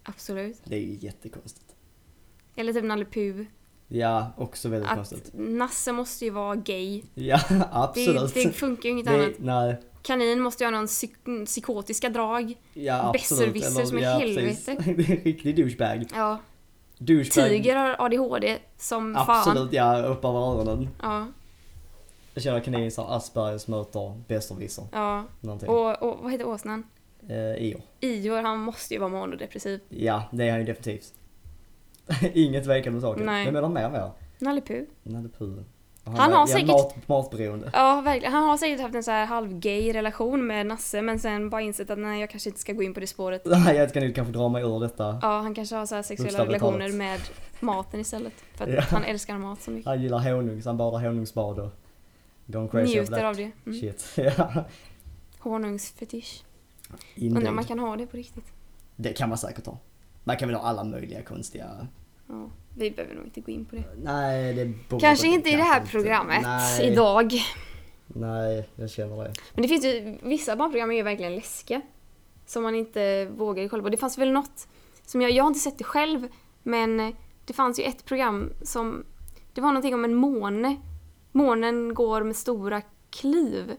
absolut. Det är ju jättekonstigt. Eller typ Nalle Puh. Ja, också väldigt Att konstigt. Nasse måste ju vara gay. Ja, Det, absolut. det funkar ju inget Det- annat. nej, Kanin måste ju ha någon psyk- psykotiska drag. ja absolut. Besserwisser som i ja, helvete. Det är en riktig douchebag. Ja. Douchebag. Tiger har ADHD som fan. Absolut, ja. Upp över öronen. Ja, Jag känner så Aspergers möter besserwisser. ja. Någonting. Och, och vad heter åsnan? Eh, Ior. Ior, han måste ju vara manodepressiv. Ja, det är han ju definitivt. Inget tvekan om saken. Nej. Vem är de mer med? Nalle Puh. Nalle Puh. Och Han har ja, säkert- Mat, matberoende. Ja, verkligen. Han har säkert haft en så här halvgay relation med Nasse men sen bara insett att nej, jag kanske inte ska gå in på det spåret. Nej, jag ska nog kanske dra mig ur detta. Ja, han kanske har så sexuella relationer med maten istället. För att Ja. han älskar mat så mycket. Han gillar honung, så han badar honungsbad och gone crazy Njuter av det. Mm. Shit. Ja. Honungsfetisch. Undrar om man kan ha det på riktigt. Det kan man säkert ha. Man kan väl ha alla möjliga konstiga... Ja, vi behöver nog inte gå in på det. Nej, det Kanske inte i det här programmet Nej. idag. Nej, jag känner det. Men det finns ju, vissa barnprogram är ju verkligen läskiga. Som man inte vågar kolla på. Det fanns väl något som jag, jag har inte sett det själv, men det fanns ju ett program som, det var någonting om en måne. Månen går med stora kliv.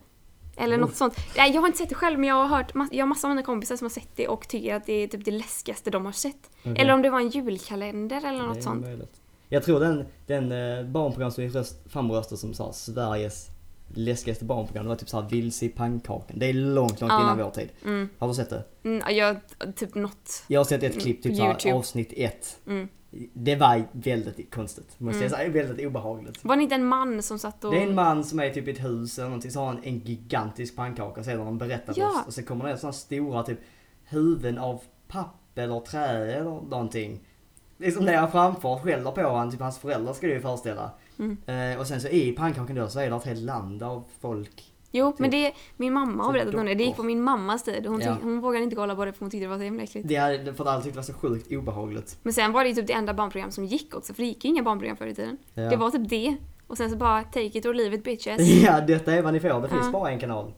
Eller något sånt. Nej, jag har inte sett det själv men jag har hört, jag har massa av mina kompisar som har sett det och tycker att det är typ det läskigaste de har sett. Okej. Eller om det var en julkalender eller något sånt. möjligt. Jag tror den, den eh, barnprogram som vi röst, som sa Sveriges läskigaste barnprogram, det var typ såhär Vilse i pannkakan. Det är långt, långt Ja. innan vår tid. Mm. Har du sett det? Mm, jag, typ något. Jag har sett ett Mm, klipp, typ såhär avsnitt ett. Mm. Det var väldigt konstigt, måste jag Mm. säga. Väldigt obehagligt. Var det inte en man som satt och... Det är en man som är typ i ett hus eller någonting, så har han en gigantisk pannkaka, det en berättarröst. Ja. Och så kommer det sådana stora typ huvuden av papp eller trä eller någonting. Liksom det han framför skäller på han, typ hans föräldrar ska det ju föreställa. Mm. Eh, och sen så i pannkakan då så är det ett helt land av folk. Jo, men Typ. det, min mamma har berättat om det. Det gick på min mammas tid. Hon, Ja. hon vågade inte kolla på det för hon tyckte det var så himla äckligt. Det hade, för att alla tyckte det var så sjukt obehagligt. Men sen var det ju typ det enda barnprogram som gick också, för det gick ju inga barnprogram förr i tiden. Ja. Det var typ det. Och sen så bara take it or leave it bitches. Ja, detta är vad ni får. Det finns Ja. bara en kanal.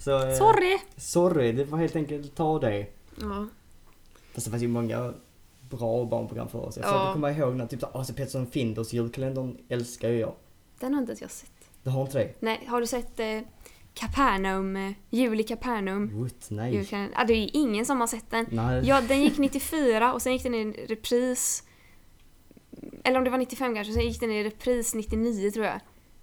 Så, eh, Sorry! Sorry, det får helt enkelt ta det. Ja. Fast det fanns ju många bra barnprogram för oss. Jag Ja. försöker komma ihåg när typ så AC Pettersson Finders julkalendern älskar ju jag. Den har inte ens jag sett. Du har inte det? Nej, har du sett eh, Capernaum, eh, Jul i Capernaum? What? Nej. Julkalender? Ah, det är ingen som har sett den. Nej. Ja, den gick 94 och sen gick den i repris. Eller om det var 95 kanske, sen gick den i repris 99 tror jag.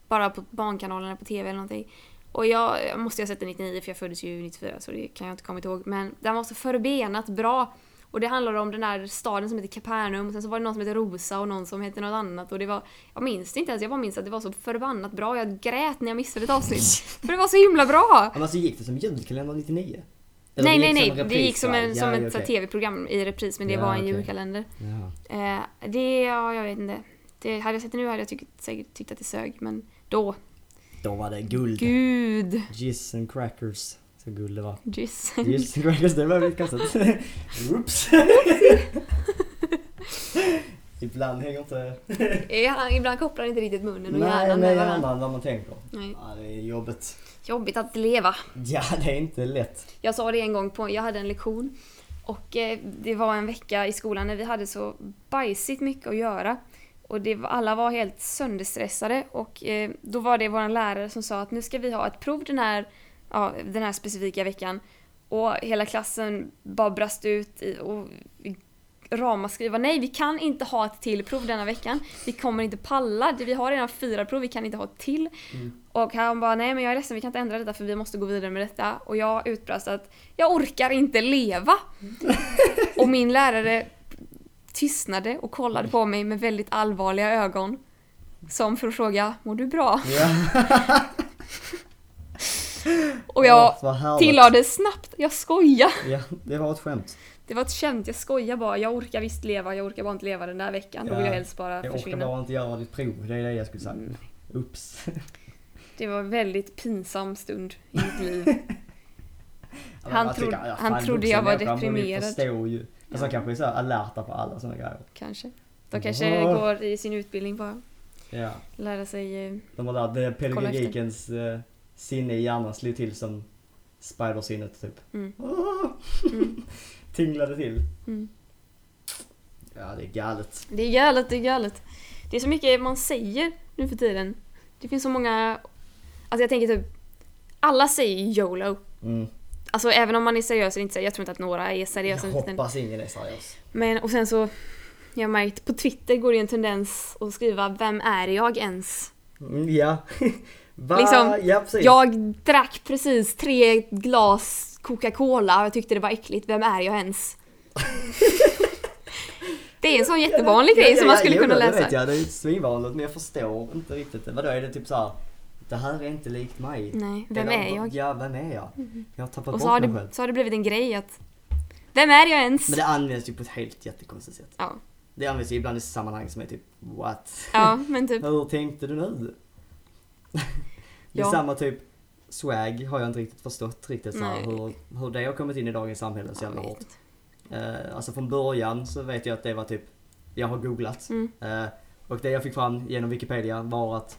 Bara på barnkanalerna på TV eller någonting. Och jag, jag måste ju ha sett den 99 för jag föddes ju 94 så det kan jag inte komma ihåg. Men den var så förbenat bra. Och det handlar om den där staden som heter Capernaum och sen så var det någon som heter Rosa och någon som heter något annat och det var... Jag minns det inte ens, jag bara minns att det var så förbannat bra. Jag grät när jag missade ett avsnitt. för det var så himla bra! Men alltså gick det som julkalender 99? Eller Nej, det nej, gick nej. som Det gick som, en, repris, som ett ja, okej. tv-program i repris men det Ja, var en okej. julkalender. Ja. Eh, det, ja, jag vet inte. Det, hade jag sett det nu hade jag tyckt, säkert tyckt att det sög, men då. Då var det guld. Gud! Jizz and crackers. Så. Jizz. Jizz and crackers, det var lite konstigt. Oops. Ibland hänger inte... Ja, ibland kopplar inte riktigt munnen och Nej, hjärnan med varandra. hjärnan vad man tänker. Nej. Ja, det är jobbigt. Jobbigt att leva. Ja, det är inte lätt. Jag sa det en gång på, jag hade en lektion och eh, det var en vecka i skolan när vi hade så bajsigt mycket att göra. Och det, alla var helt sönderstressade och eh, då var det vår lärare som sa att nu ska vi ha ett prov den här, ja, den här specifika veckan. Och hela klassen bara brast ut i, och ramaskri nej vi kan inte ha ett till prov denna veckan. Vi kommer inte palla, vi har redan fyra prov, vi kan inte ha ett till. Och han bara nej men jag är ledsen vi kan inte ändra detta för vi måste gå vidare med detta. Och jag utbrast att jag orkar inte leva. och min lärare tystnade och kollade på mig med väldigt allvarliga ögon. Som för att fråga mår du bra? Ja. Och jag härligt. tillade snabbt jag skojar. Ja, det var ett skämt. Det var ett skämt, jag skojar bara. Jag orkar visst leva, jag orkar bara inte leva den där veckan. Då vill Ja, jag helst bara Jag orkar försvinna. bara inte göra ditt prov, det är det jag skulle säga. Mm. Ups. Det var en väldigt pinsam stund i mitt liv. Han Jag trodde- tycker, ja, han trodde jag var deprimerad. förstå ju. Alltså Ja. kanske är så alerta på alla sådana grejer. Kanske. De kanske Åh. går i sin utbildning bara. Ja. Lära sig... eh, De där, det Kolla pedagogikens eh, sinne i hjärnan slog till som spidersinnet typ. Mm. Åh! Mm. Tinglade till. Mm. Ja, det är galet. Det är galet, det är galet. Det är så mycket man säger nu för tiden. Det finns så många... Alltså jag tänker typ... Alla säger YOLO. Mm. Alltså även om man är seriös eller inte seriös. Jag tror inte att några är seriösa. Jag hoppas ingen är seriös. Men och sen så... Jag har märkt på Twitter går det en tendens att skriva Vem är jag ens? Mm, ja. Va? Liksom, ja. Jag drack precis tre glas Coca-Cola och jag tyckte det var äckligt. Vem är jag ens? det är en sån jättevanlig grej som man skulle jo, kunna det läsa. vet jag, det är svinvanligt men jag förstår inte riktigt det. Vadå är det typ så här? Det här är inte likt mig. Nej, vem Eller, är jag? Ja, vem är jag? Jag har tappat Och så bort har, mig det, själv. så har det blivit en grej att Vem är jag ens? Men det används ju på ett helt jättekonstigt sätt. Ja. Det används ju ibland i sammanhang som är typ what? ja, men typ Hur tänkte du nu? Det är Ja. samma typ swag har jag inte riktigt förstått riktigt så här, hur, hur det har kommit in i dagens samhälle så jävla hårt. Eh, alltså från början så vet jag att det var typ, jag har googlat. Mm. Eh, och det jag fick fram genom Wikipedia var att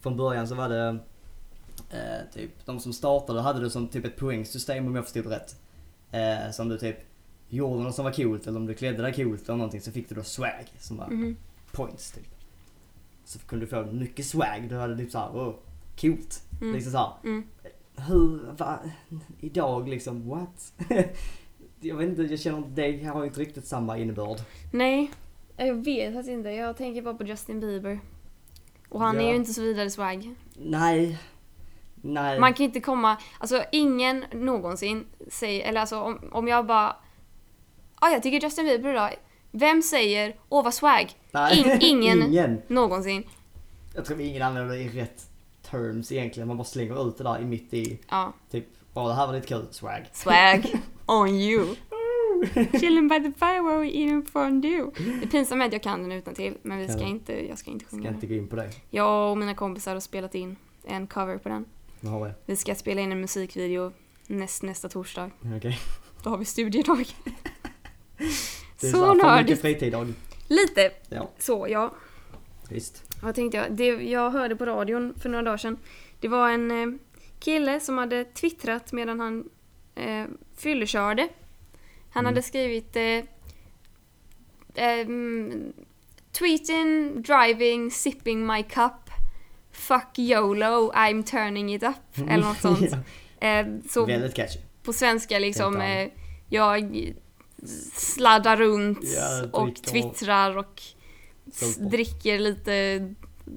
från början så var det eh, typ, de som startade hade det som typ ett poängsystem om jag förstod rätt. Eh, som du typ gjorde något som var coolt eller om du klädde dig coolt eller någonting så fick du då swag som var Mhm. points typ. Så kunde du få mycket swag, då hade du typ såhär, oh, coolt. Mm. Liksom såhär, Mm. hur, va, idag liksom, what? jag vet inte, jag känner att det har inte riktigt samma innebörd. Nej, jag vet faktiskt inte. Jag tänker bara på Justin Bieber. Och han är Ja. ju inte så vidare swag. Nej. Nej. Man kan inte komma, alltså ingen någonsin säger, eller alltså om, om jag bara Ja, jag tycker Justin Bieber idag. Vem säger åh vad swag? Nej. In, ingen, ingen. någonsin. Jag tror ingen använder det i rätt terms egentligen. Man bara slänger ut det där i mitt i, Ja, typ, ja det här var lite kul, swag. swag on you. Chilling by the fire while we eating fondue. Det pinsamma är att jag kan den utan till, men vi ska inte, jag ska inte Ska sjunga inte den. gå in på det. Jag och mina kompisar har spelat in en cover på den. Har vi. Vi ska spela in en musikvideo näst, nästa torsdag. Okej. Då har vi studiedag. Det är Så så för mycket nördigt. fritid-dag. Lite Ja, så, ja. visst. Vad tänkte jag? Det jag hörde på radion för några dagar sedan. Det var en eh, kille som hade twittrat medan han eh, fyllekörde. Han Mm. hade skrivit eh, ehm, Tweeting, driving, sipping my cup. Fuck YOLO, I'm turning it up. Eller något sånt. ja. Eh, så Väldigt catchy. på svenska liksom, eh, jag sladdar runt Ja, och twittrar och dricker lite,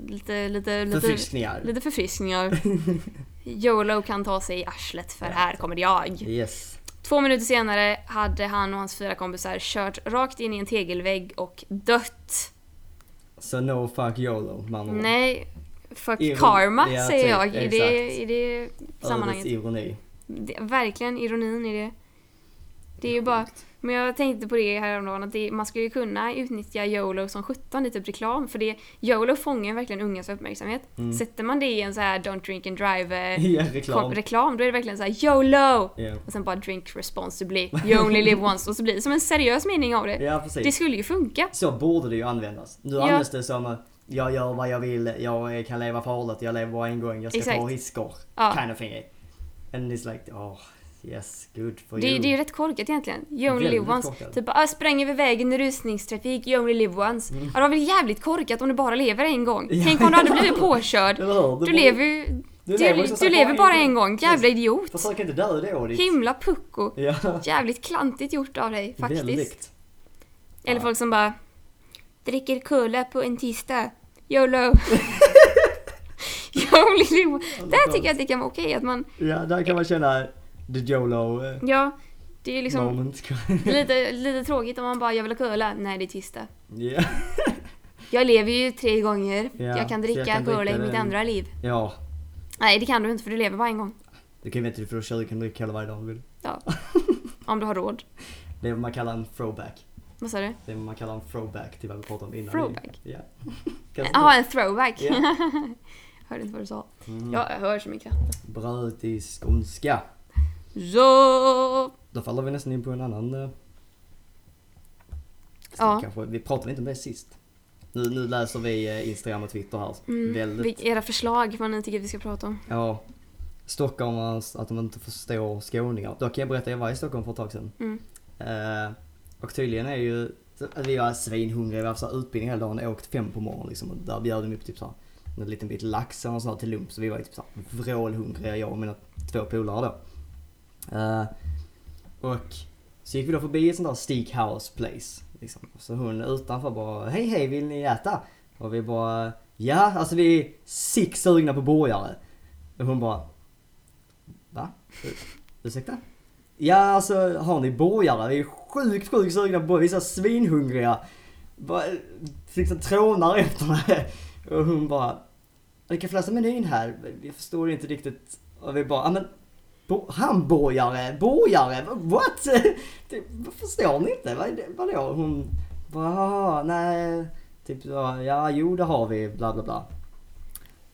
lite, lite, lite, Förfriskningar. lite förfriskningar. YOLO kan ta sig i arslet för här kommer jag. Yes. Två minuter senare hade han och hans fyra kompisar kört rakt in i en tegelvägg och dött. Så no fuck YOLO, man. Nej, fuck Iron- karma ja, säger typ, jag i det, i det Ödets sammanhanget. ironi. Det, verkligen ironin i det. Det är ju bara, men jag tänkte på det häromdagen att det, man skulle ju kunna utnyttja YOLO som 17 i typ reklam för det, YOLO fångar verkligen ungas uppmärksamhet. Mm. Sätter man det i en så här Don't drink and drive eh, kom, reklam. reklam då är det verkligen så här YOLO! Ja. Och sen bara drink responsibly, you only live once och så blir det som en seriös mening av det. ja, precis. Det skulle ju funka. Så borde det ju användas. Nu Ja. används det som att jag gör vad jag vill, jag kan leva farligt, jag lever bara en gång, jag ska ta Exakt. risker. Ja. Kind of thing. And it's like, oh, yes, good for Det, you. det är ju rätt korkat egentligen. You only live once. korkat. Typ ah, spräng över vägen i rusningstrafik, you only live once. Mm. Ja, det var väl jävligt korkat om du bara lever en gång. Ja. Tänk om du hade blivit påkörd. Du borde- lever ju... du Du, lever du, lever bara en gång, jävla idiot. Försök inte dö då ditt... Himla pucko. Ja, Jävligt klantigt gjort av dig faktiskt. väldigt. Eller Ja. folk som bara dricker cola på en tisdag. YOLO. you only live Där tycker jag att det kan vara okej att man, Ja, där kan man känna the YOLO eh, ja, det är liksom moment. lite, lite tråkigt om man bara jag vill ha cola. Nej, det är tisdag. ja. Jag lever ju tre gånger. Ja, jag kan så dricka jag kan cola dricka i mitt den. andra liv. ja, Nej, det kan du inte för du lever bara en gång. det kan ju veta du för 20 kan dricka hela varje dag om du vill. Ja. Om du har råd. Det är vad man kallar en throwback. Vad sa du? Det är vad man kallar en throwback till vad vi pratade om innan. Throwback? Ja. Jaha, en throwback. Ja. Hörde inte vad du sa. Mm. Ja, jag hör en katt. Bröt i skånska. Ja! Då faller vi nästan in på en annan... eh, Ja. Kanske, vi pratade inte om det sist. Nu, nu läser vi eh, Instagram och Twitter här. Väldigt... Mm. Vilka- Era förslag, vad ni tycker vi ska prata om. Ja. Stockholmars, att de inte förstår skåningar. Då kan jag berätta, jag var i Stockholm för ett tag sedan. Mm. Eh, och tydligen är ju, vi var svinhungriga, vi har haft så utbildning hela dagen, åkt fem på morgonen liksom. Och där bjöd de upp typ så här, en liten bit lax och sånt till lunch. Så vi var ju typ så här vrålhungriga, jag och mina två polare då. Uh, och så gick vi då förbi ett sånt där steakhouse place. Liksom. Så hon utanför bara, hej hej vill ni äta? Och vi bara, ja alltså vi är sick sugna på burgare. Och hon bara, va? Ursäkta? Ja alltså har ni burgare? Vi är sjukt sjukt sugna på burgare, vi är så svinhungriga. Bara, liksom trånar efter det. Och hon bara, ni kan få läsa menyn här? Vi förstår inte riktigt. Och vi bara, ja men Bo- hamburgare, borgare, what? Det, förstår ni inte? Vad vadå? Hon bara, "Ah, nej, typ ja jo det har vi, bla bla bla.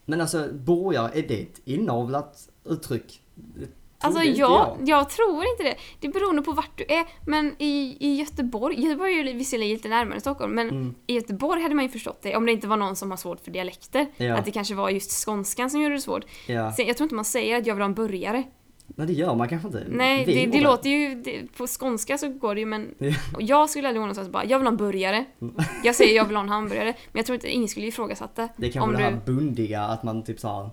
Men alltså borgare, är det ett inavlat uttryck? Alltså inte jag, jag tror inte det. Det beror nog på vart du är. Men i, i Göteborg, Göteborg är ju visserligen lite närmare Stockholm, men Mm. i Göteborg hade man ju förstått det om det inte var någon som har svårt för dialekter. Ja. Att det kanske var just skånskan som gjorde det svårt. Ja, Sen, jag tror inte man säger att jag vill ha en burgare. Men det gör man kanske inte. Nej, det, det låter ju... Det, på skånska så går det ju men... Jag skulle aldrig gå någonstans och bara, jag vill ha en burgare. Jag säger jag vill ha en hamburgare. Men jag tror inte, ingen skulle ifrågasätta. Det är kanske det här du... bundiga, att man typ såhär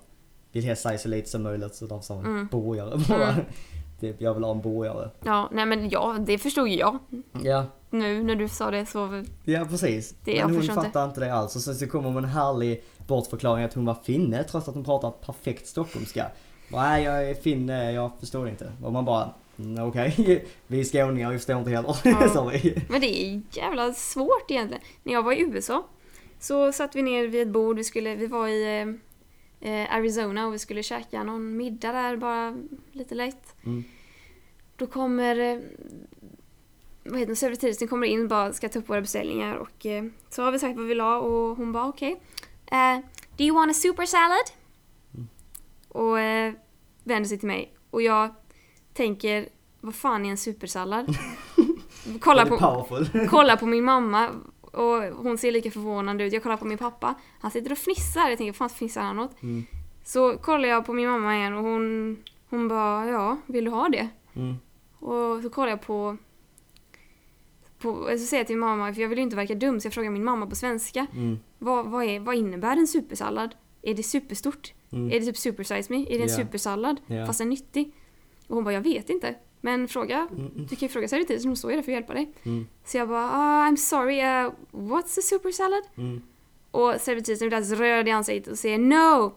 vill säga så lite som möjligt så därför sa Mm. borgare bara. Typ, jag vill ha en borgare. Ja, nej men ja, det förstod ju jag. Ja, Nu när du sa det så... Ja precis. Det- jag men hon förstår inte. fattar inte det alls. Och sen så kommer hon med en härlig bortförklaring att hon var finne trots att hon pratar perfekt stockholmska. Nej jag är finne, jag förstår inte. Och man bara, mm, okej. Vi är skåningar, vi förstår inte heller. Ja. Men det är jävla svårt egentligen. När jag var i USA så satt vi ner vid ett bord, vi, skulle, vi var i eh, eh, Arizona och vi skulle käka någon middag där bara lite lätt. Mm. Då kommer eh, vad heter det, servitrisen kommer in och bara ska ta upp våra beställningar och eh, så har vi sagt vad vi vill ha och hon bara okej. Eh, do you want a super salad? Och eh, vänder sig till mig och jag tänker vad fan är en supersallad? Kollar på, kollar på min mamma och hon ser lika förvånad ut. Jag kollar på min pappa. Han sitter och fnissar. Jag tänker, fan fnissar han åt? Mm. Så kollar jag på min mamma igen och hon, hon bara, ja, vill du ha det? Mm. Och så kollar jag på, på så säger jag till min mamma, för jag vill ju inte verka dum, så jag frågar min mamma på svenska. Mm. Vad, vad, är, vad innebär en supersallad? Är det superstort? Mm. Är det typ super size me? Är det en supersallad? Ja. Fast en nyttig? Och hon bara, jag vet inte. Men fråga, Mm, mm, du kan ju fråga servitrisen, hon står ju där för att hjälpa dig. mm, Så jag bara, ah, I'm sorry, uh, what's a super salad? mm. Och servitrisen blir alldeles röd i ansiktet och säger No!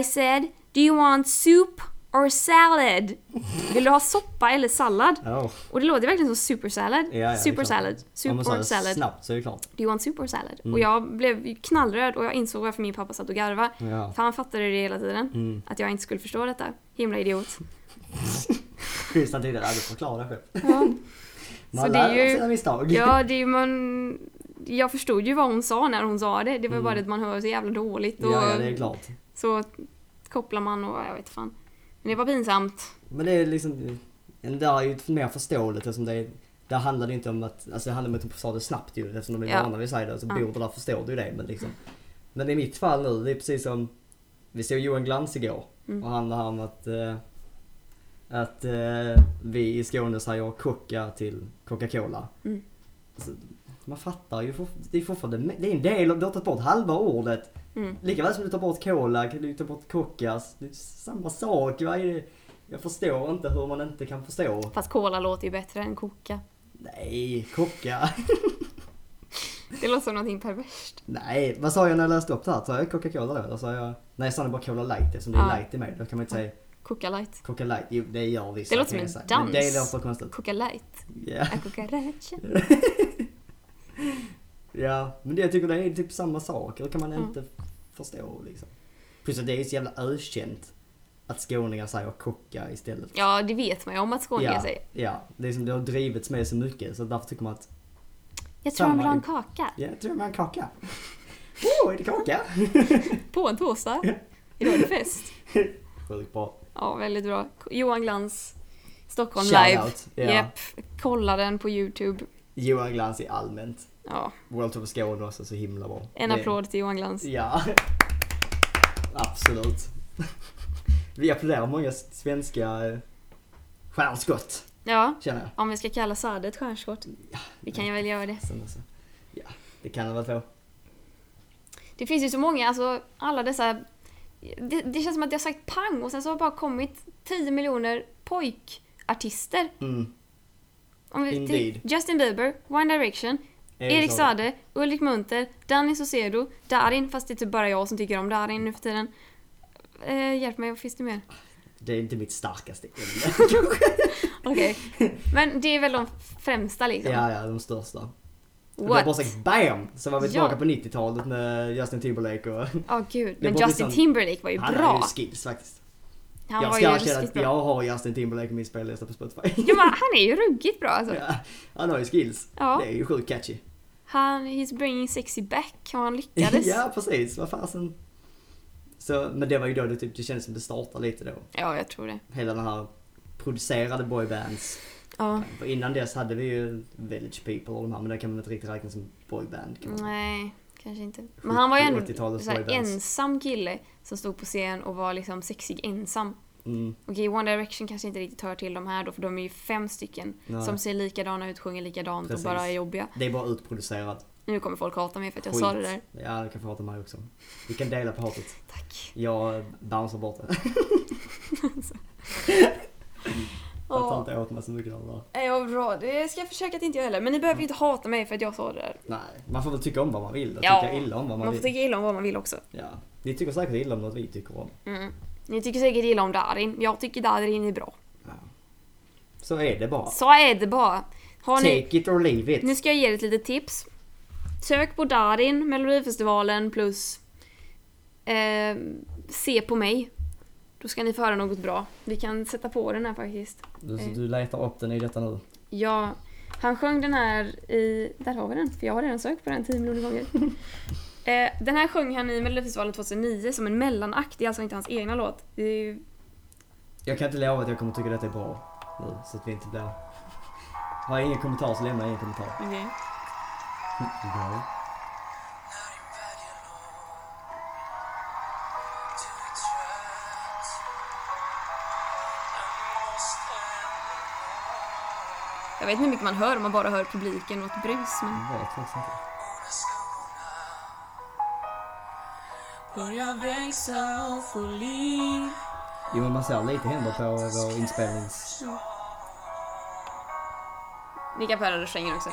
I said, do you want soup or salad? Vill du ha soppa eller sallad? Oh. Och det låter verkligen som super salad. Ja, ja, super salad. Om man sa salad. snabbt så är det klart. Do you want soup or salad? Mm. Och jag blev knallröd och jag insåg varför min pappa satt och garvade. Ja. För han fattade det hela tiden. Mm. Att jag inte skulle förstå detta. Himla idiot. Christian tidigare, ja, du förklarar själv. Ja. Man Så det är ju- sina misstag. Ja, det är ju man... Jag förstod ju vad hon sa när hon sa det. Det var Mm. bara det att man hör så jävla dåligt. Och ja, ja, det är klart. Så kopplar man och jag vet fan. Men det var pinsamt. Men det är liksom, det där är ju mer förståeligt eftersom det är, där handlar det inte om att, alltså det handlar om att de sa det snabbt ju eftersom de är Ja. vana vid att säga det. Så Ja. bor du där förstår du det men liksom. Men i mitt fall nu, det är precis som, vi såg Johan Glans igår Mm. och han här med att, eh, att eh, vi i Skåne säger kocka till Coca-Cola. Mm. Alltså, man fattar ju, det är fortfarande, det är en del, av- du har tagit bort halva ordet. Mm. Likaväl som du tar bort cola kan du ta bort kockas. Det är samma sak. Vad är det? Jag förstår inte hur man inte kan förstå. Fast cola låter ju bättre än koka. Nej, kocka. Det låter som någonting perverst. Nej, vad sa jag när jag läste upp det här? Sa jag Coca-Cola då? Eller sa jag... Nej, jag sa bara Cola light eftersom det är Ja. light i mig. Då kan man inte säga Coca light. Coca light. Jo, det gör vissa. Det låter som en säga. Men det dans. låter konstigt. Coca light. Ja. Cucaracha. ja, men det jag tycker det är typ samma sak. Hur kan man Mm. inte förstå liksom? Plus att det är så jävla ökänt att skåningar säger kocka istället. Ja, det vet man ju om att skåningar ja, säger. Ja, det är som det har drivits med så mycket så därför tycker man att Jag tror han vill ha en kaka. Ja, jag tror det var en kaka. Åh, är det kaka? På en torsdag. Idag är det fest. Sjukt bra. Ja, väldigt bra. Johan Glans. Stockholm Shout live. out, ja. Japp, kolla den på Youtube. Johan Glans i allmänt. Ja, World Tour Skåne också, så himla bra. en Det- applåd till Johan Glans. Ja. Absolut. Vi applåderar många svenska eh, stjärnskott, Ja, känner jag. om vi ska kalla Sade ett stjärnskott. Vi kan ju väl göra det. Ja, det kan det väl få. Det finns ju så många, alltså alla dessa... Det, det känns som att det har sagt pang och sen så har det bara kommit 10 miljoner pojkartister. Mm. Om vi, Indeed. Justin Bieber, One Direction, Erik Sade, Ulrik Munter, Danny Saucedo, Darin, fast det är typ bara jag som tycker om Darin nu för tiden. Eh, hjälp mig, vad finns det mer? Det är inte mitt starkaste ämne. Okej. Men det är väl de främsta liksom? ja, ja, de största. Det var What? bara sagt BAM! Så var vi tillbaka Ja. på 90-talet med Justin Timberlake och... Ja, gud. Det Men Justin Timberlake var ju Han bra. har ju skills faktiskt. Han jag var ska erkänna att bra. jag har Justin Timberlake i min spellista på Spotify. Ja, men han är ju ruggigt bra alltså. Ja, han har ju skills. Ja. Det är ju sjukt catchy. Han, he's bringing sexy back och han lyckades. ja, precis. Vad fasen. Så, men det var ju då det, typ, det kändes som det startade lite då. Ja, jag tror det. Hela den här producerade boybands. Ja. Innan dess hade vi ju Village People och de här, men det kan man inte riktigt räkna som boyband. Nej, kanske inte. Men han var ju en 70-talets så här boybands. ensam kille som stod på scen och var liksom sexig ensam. Mm. Okej, One Direction kanske inte riktigt hör till de här då, för de är ju fem stycken Nej. som ser likadana ut, sjunger likadant Precis. och bara är jobbiga. Det är bara utproducerat. Nu kommer folk hata mig för att jag Skit. sa det där. Ja, det kan få hata mig också. Vi kan dela på hatet. Tack. Jag bouncear bort det. Jag tar inte åt mig så mycket av det där. Ja, bra. Det ska jag försöka att inte göra heller. Men ni behöver ju inte hata mig för att jag sa det där. Nej, man får väl tycka om vad man vill och Ja, tycka illa om vad man, Man får vill. tycka illa om vad man vill också. Ja. Ni tycker säkert illa om något vi tycker om. Mm. Ni tycker säkert illa om Darin. Jag tycker Darin är bra. Så är det bara. Så är det bara. Har ni... Take it or leave it. Nu ska jag ge er ett litet tips. Sök på Darin, Melodifestivalen plus eh, Se på mig. Då ska ni få höra något bra. Vi kan sätta på den här faktiskt. Du, du letar upp den i detta nu. Ja, han sjöng den här i... Där har vi den, för jag har redan sökt på den 10 miljoner gånger. eh, den här sjöng han i Melodifestivalen 2009 som en mellanakt. Det är alltså inte hans egna låt. Ju... Jag kan inte lova att jag kommer tycka detta är bra nu, så att vi inte blir... Har jag ingen kommentar så lämnar jag ingen kommentar. okej. Bra. Jag vet inte hur mycket man hör om man bara hör publiken och ett brus. Men... Jag vet faktiskt inte. När skuggorna börjar växa och få liv Jo men man ser lite händer på vår inspelnings... Ni kan få höra refrängen också.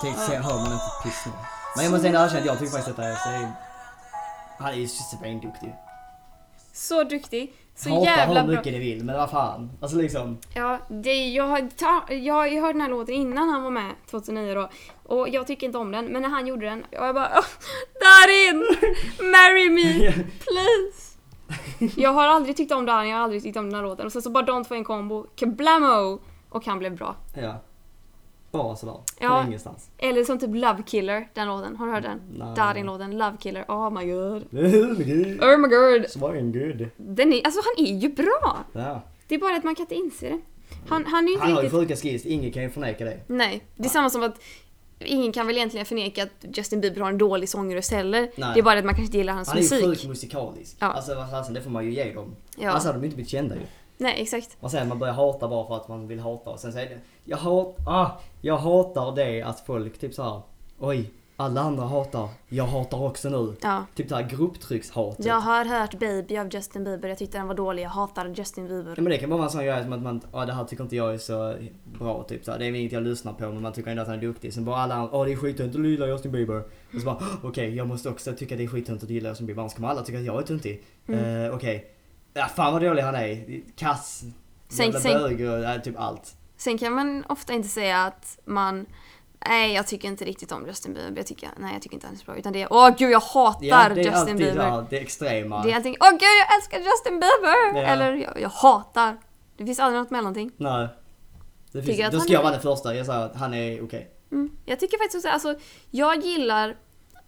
Tänk, se, hör man inte piss nu. Men jag måste ändå erkänna att jag tycker faktiskt att det är... Så är han är ju svinduktig. Så duktig. Så Hata jävla hur bra. mycket ni vill, men vad fan. Alltså liksom... Ja, det, jag, har ta, jag, jag hörde den här låten innan han var med 2009 då. Och jag tycker inte om den, men när han gjorde den, jag bara oh, Darin! Marry me! Please! Jag har aldrig tyckt om Darin, jag har aldrig tyckt om den här låten. Och sen så bara de två i en kombo, kablamo! Och han blev bra. Ja. Bara sådär. Ja. Från ingenstans. Eller som typ Love Killer, den låten. Har du hört den? Nej. Darin-låten, Love Killer. Oh my god. Oh my god. Oh my god. Svangud. Den är, alltså han är ju bra! Ja. Det är bara att man kan inte inse det. Han, han är ju inte Han har ju riktigt... sjuka skills, ingen kan ju förneka det. Nej, det är samma som att ingen kan väl egentligen förneka att Justin Bieber har en dålig sångröst heller. Nej. Det är bara att man kanske inte gillar hans Han är ju musik. sjukt musikalisk. Ja. Alltså vad fasen, det får man ju ge dem. Ja. Annars hade de inte blivit kända ju. Nej, exakt. Och sen man börjar hata bara för att man vill hata och sen säger det jag, hat, ah, jag hatar det att folk typ så här. Oj, alla andra hatar, jag hatar också nu. Ja. Typ det här grupptryckshatet. Jag har hört Baby av Justin Bieber, jag tyckte den var dålig, jag hatar Justin Bieber. Ja, men det kan bara vara en sån grej som att man, ah, det här tycker inte jag är så bra typ så här. Det är inget jag lyssnar på men man tycker ändå att han är duktig. Sen bara alla andra, åh det är skithuntigt att gilla Justin Bieber. Och så bara, okej jag måste också tycka det är skithuntigt att gilla Justin Bieber annars kommer alla tycka att jag är tuntig. Mm. Eh, okej. Ja fan vad dålig han är. Kass. Sen- Jävla bög och ja, typ allt. Sen kan man ofta inte säga att man Nej, jag tycker inte riktigt om Justin Bieber. Jag tycker, nej, jag tycker inte han är så bra. Utan det är, åh gud jag hatar Ja, är Justin alltid Bieber. där, det extrema. Det är allting, åh gud jag älskar Justin Bieber! Ja. Eller jag, jag hatar. Det finns aldrig något mellanting. Nej. Det finns, att då ska jag är- vara den första. Jag säger att han är okej. Mm. Jag tycker faktiskt också, alltså jag gillar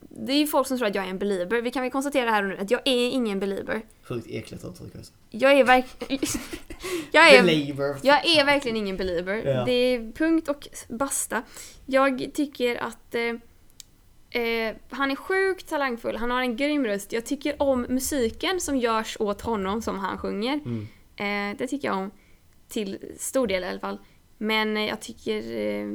det är ju folk som tror att jag är en belieber. Vi kan väl konstatera här och nu att jag är ingen belieber. Sjukt äckligt uttryck också. Jag är verkligen... jag, är, Believer. jag är verkligen ingen belieber. Ja. Det är punkt och basta. Jag tycker att eh, eh, han är sjukt talangfull. Han har en grym röst. Jag tycker om musiken som görs åt honom som han sjunger. Mm. Eh, det tycker jag om. Till stor del i alla fall. Men jag tycker... Eh,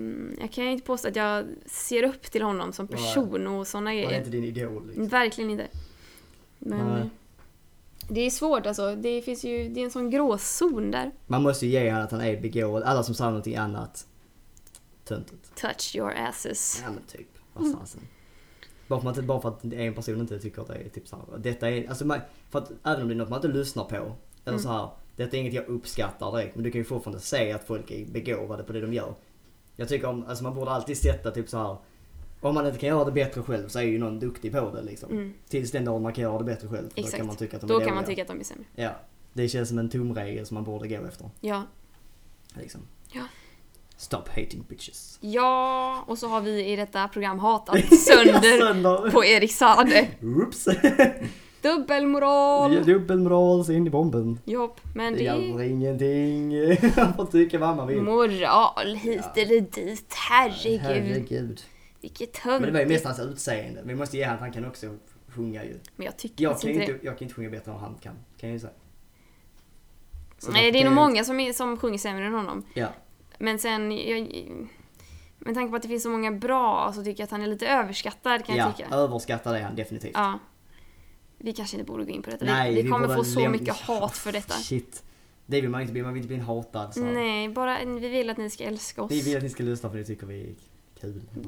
jag kan ju inte påstå att jag ser upp till honom som person och såna Han är grejer. inte din idol liksom. Verkligen inte. Men Nej. eh, det är svårt alltså. Det finns ju, det är en sån gråzon där. Man måste ju ge honom att han är begåvad. Alla som säger någonting annat, töntigt. Touch your asses. Ja men typ. Vad fasen. Bara för, att, bara för att en person inte tycker att det är typ så här. Detta är, alltså man, för att även om det är något man inte lyssnar på. Eller Mm. så här. Detta är inget jag uppskattar direkt. Men du kan ju fortfarande säga att folk är begåvade på det de gör. Jag tycker om, alltså man borde alltid sätta typ så här. Om man inte kan göra det bättre själv så är ju någon duktig på det liksom. Mm. Tills den dagen man kan göra det bättre själv. Då Exakt. kan man tycka att de Då är kan man tycka att de är sämre. Ja. Det känns som en tumregel som man borde gå efter. Ja. Liksom. Ja. Stop hating bitches. Ja, och så har vi i detta program hatat sönder Sönder. på Erik Saade. Oops. Dubbelmoral! Dubbelmoral så in i bomben. Jobb, men Det det är ingenting. Man får tycka vad man vill. moral hit eller dit. Herregud. Herregud. Vilket Men det var ju mest hans utseende. Vi måste ge att han kan också sjunga ju. Men jag tycker Jag kan inte inte, jag kan inte sjunga bättre än han kan. Kan jag ju säga. Så Nej, det är nog många som, är, som sjunger sämre än honom. Ja. Men sen, jag, med tanke på att det finns så många bra så tycker jag att han är lite överskattad kan Ja, jag tycka. överskattad är han definitivt. Ja. Vi kanske inte borde gå in på detta. Nej, vi, vi kommer få så mycket hat för detta. Shit. Det vill man inte bli, man vill inte bli en hatad så. Nej, bara vi vill att ni ska älska oss. Vi vill att ni ska lyssna för det tycker vi är kul.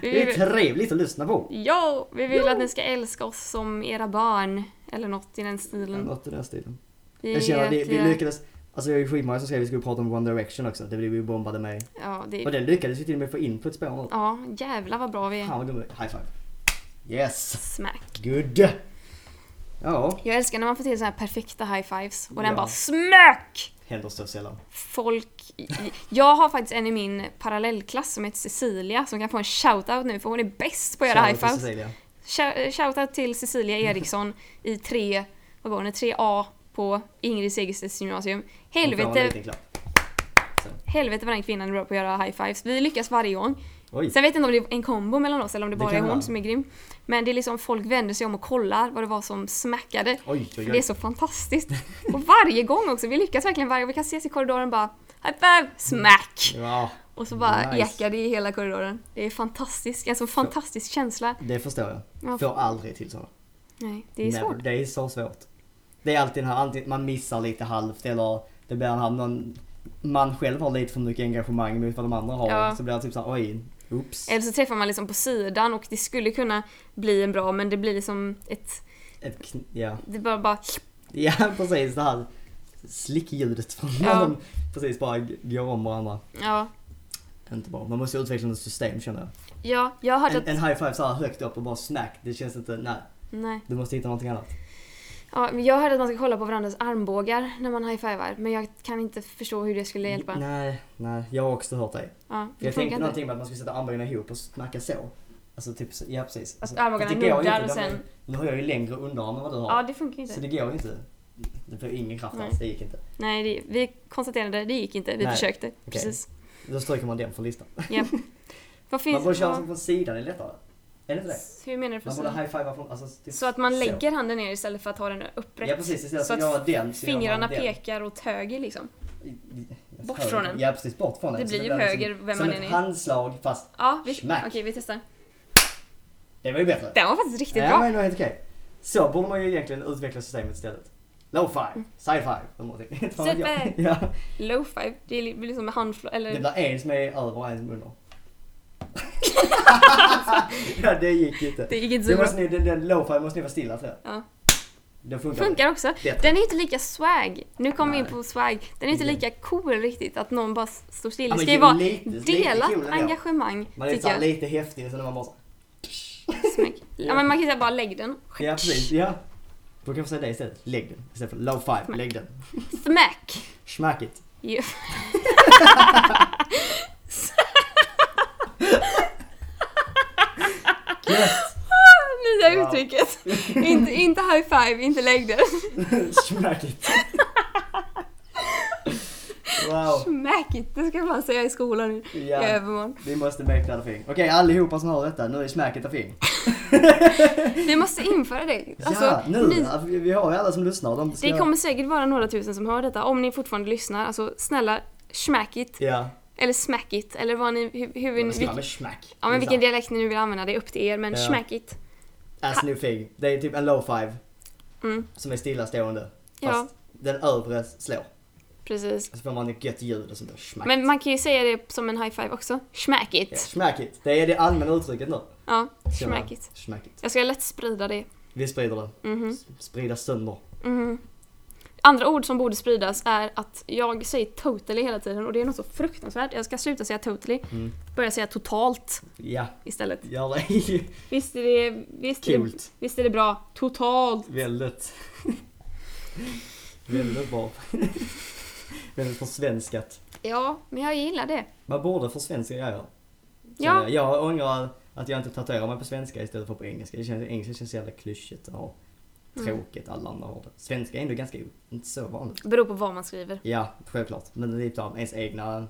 Det är trevligt att lyssna på. ja, vi vill att ni ska älska oss som era barn. Eller något i den stilen. Något i den stilen. Vi Jag känner vi, vi ju- lyckades, alltså det var ju skitmånga som skrev att vi skulle prata om One Direction också. Det blev vi bombade med. Ja, det, Och den lyckades vi till och med få in på ja, jävlar vad bra vi är. Fan vad gummi. High five. Yes. Smack. Good. Ja, Jag älskar när man får till så här perfekta high fives och den Ja. bara smack! händer så sällan. Folk... Jag har faktiskt en i min parallellklass som heter Cecilia som kan få en shoutout nu för hon är bäst på att göra high Shoutout till. Cecilia. Shou- Shoutout till Cecilia Eriksson i 3, vad går hon, 3A på Ingrid Segerstedts gymnasium. Hon får en Helvete, liten klapp. helvete vad den kvinnan är bra på att göra high fives. Vi lyckas varje gång. Oj. Sen vet jag inte om det är en kombo mellan oss eller om det Det bara är hon vara. som är grym. Men det är liksom folk vänder sig om och kollar vad det var som smackade. Oj, oj, För det är oj. så fantastiskt. Och varje gång också, vi lyckas verkligen varje gång. Vi kan ses i korridoren bara high five, smack! Ja, Och så bara Nice. ekar det i hela korridoren. Det är fantastiskt, en så fantastisk känsla. det förstår jag. Ja. Får aldrig till sådana. Nej, det är Never. svårt. Det är så svårt. Det är alltid den här, antingen man missar lite halvt eller det blir den här någon, man själv har lite för mycket engagemang mot vad de andra har. Ja. Så blir det typ såhär, oj, oops. Eller så träffar man liksom på sidan och det skulle kunna bli en bra men det blir liksom ett... Ett, ja. Det bara bara... ja, precis det här slickljudet från Ja. när de precis bara går om varandra. Ja. Inte bra. Man måste utveckla ett system känner jag. Ja, jag har hört En, att... en high five så här högt upp och bara smack, det känns inte, nej. Nej. Du måste hitta någonting annat. Ja, jag hört att man ska kolla på varandras armbågar när man high-fivar men jag kan inte förstå hur det skulle hjälpa. Nej, nej. Jag har också hört det. Ja, det Jag tänkte inte. någonting med att man skulle sätta armbågarna ihop och smacka så. Alltså typ, så- ja precis. Att Alltså, armbågarna det går ju nuddar och sen- Nu har jag ju längre underarm än vad du har. Ja, det funkar så inte. det går ju inte. Det får ingen kraft alls, det gick inte. Nej, det, vi konstaterade det gick inte. Vi Nej. försökte. Precis. Då stryker man den från listan. Ja. Vad Man finns... borde köra vad- från sidan, är det lättare? Är det inte det? Hur menar du för Man borde så? high-fivea från, alltså, typ Så att man lägger handen ner istället för att ha den upprätt. Ja precis, istället Så för att göra den så Fingrarna den. pekar åt höger liksom. Bort från den. Ja precis, bort från den. Det Så blir ju liksom höger vem som man ett än är. handslag fast Ja, vi, okej vi testar. det var ju bättre. Den var faktiskt riktigt ja, bra. men det var helt okej. Så borde man ju egentligen utveckla systemet istället. Low five, side five eller någonting. Jag. Side Ja. Low five, det är li- blir liksom med handflå... Det Eller... blir en som är över och en som är under. ja det gick inte. Det gick inte så Det bra. måste ni, den, den low five måste ni vara stilla tror jag. Ja. Den funkar. Funkar också. Bättre. Den är inte lika swag. Nu kommer vi in på swag. Den är inte lika cool riktigt att någon bara står still. Det ska ju ju vara lite- lite delat cool engagemang, Man är tycker jag. lite häftig så när man bara så. Ja men man kan säga bara lägg den. Ja precis, ja. Då kan vi säga det istället. Lägg den. Istället för low five, Smack. lägg den. Smack! Smack it. Ja. Nya Wow. uttrycket. inte, inte high five, inte lägg den. Smack it. Wow. Smack it, det ska man säga i skolan i Ja. övermorgon. Vi måste make that a thing. Okej allihopa som hör detta, nu är smack it a thing. Vi måste införa det. Alltså, ja, nu! ni- vi, har ju alla som lyssnar. De ska... Det kommer säkert vara några tusen som hör detta, om ni fortfarande lyssnar. Alltså snälla, smack it. Ja, Eller smack it, eller vad ni, hur, hur ska med smack. ja, men vilken dialekt ni nu vill använda, det är upp till er. Men Ja. smack it. As new thing. Det är typ en low five Mm, som är stillastående. Ja. Fast den övre slår. precis. Så får man ett gött ljud och sånt där. Smack Men it. man kan ju säga det som en high five också. Smack Ja, it. smack it. Det är det allmänna uttrycket nu. Ja, smack it. Smack it. Jag ska lätt sprida det. Vi sprider det. Mhm. S- Sprida sönder. Mhm. Andra ord som borde spridas är att jag säger totally hela tiden och det är något så fruktansvärt. Jag ska sluta säga totally, Mm. börja säga totalt Ja, istället. det. Visst är det, visst är det, visst är det bra? Totalt! Väldigt. Väldigt bra. Väldigt försvenskat. Ja, men jag gillar det. Man borde försvenska grejer. Ja. Jag, ångrar att jag inte tatuerar mig på svenska istället för på engelska. Det känns, engelska känns jävla klyschigt och Mm. Tråkigt. Alla andra har det. Svenska är ändå ganska, inte så vanligt. Beror på vad man skriver. Ja, självklart. Men det är ens egna...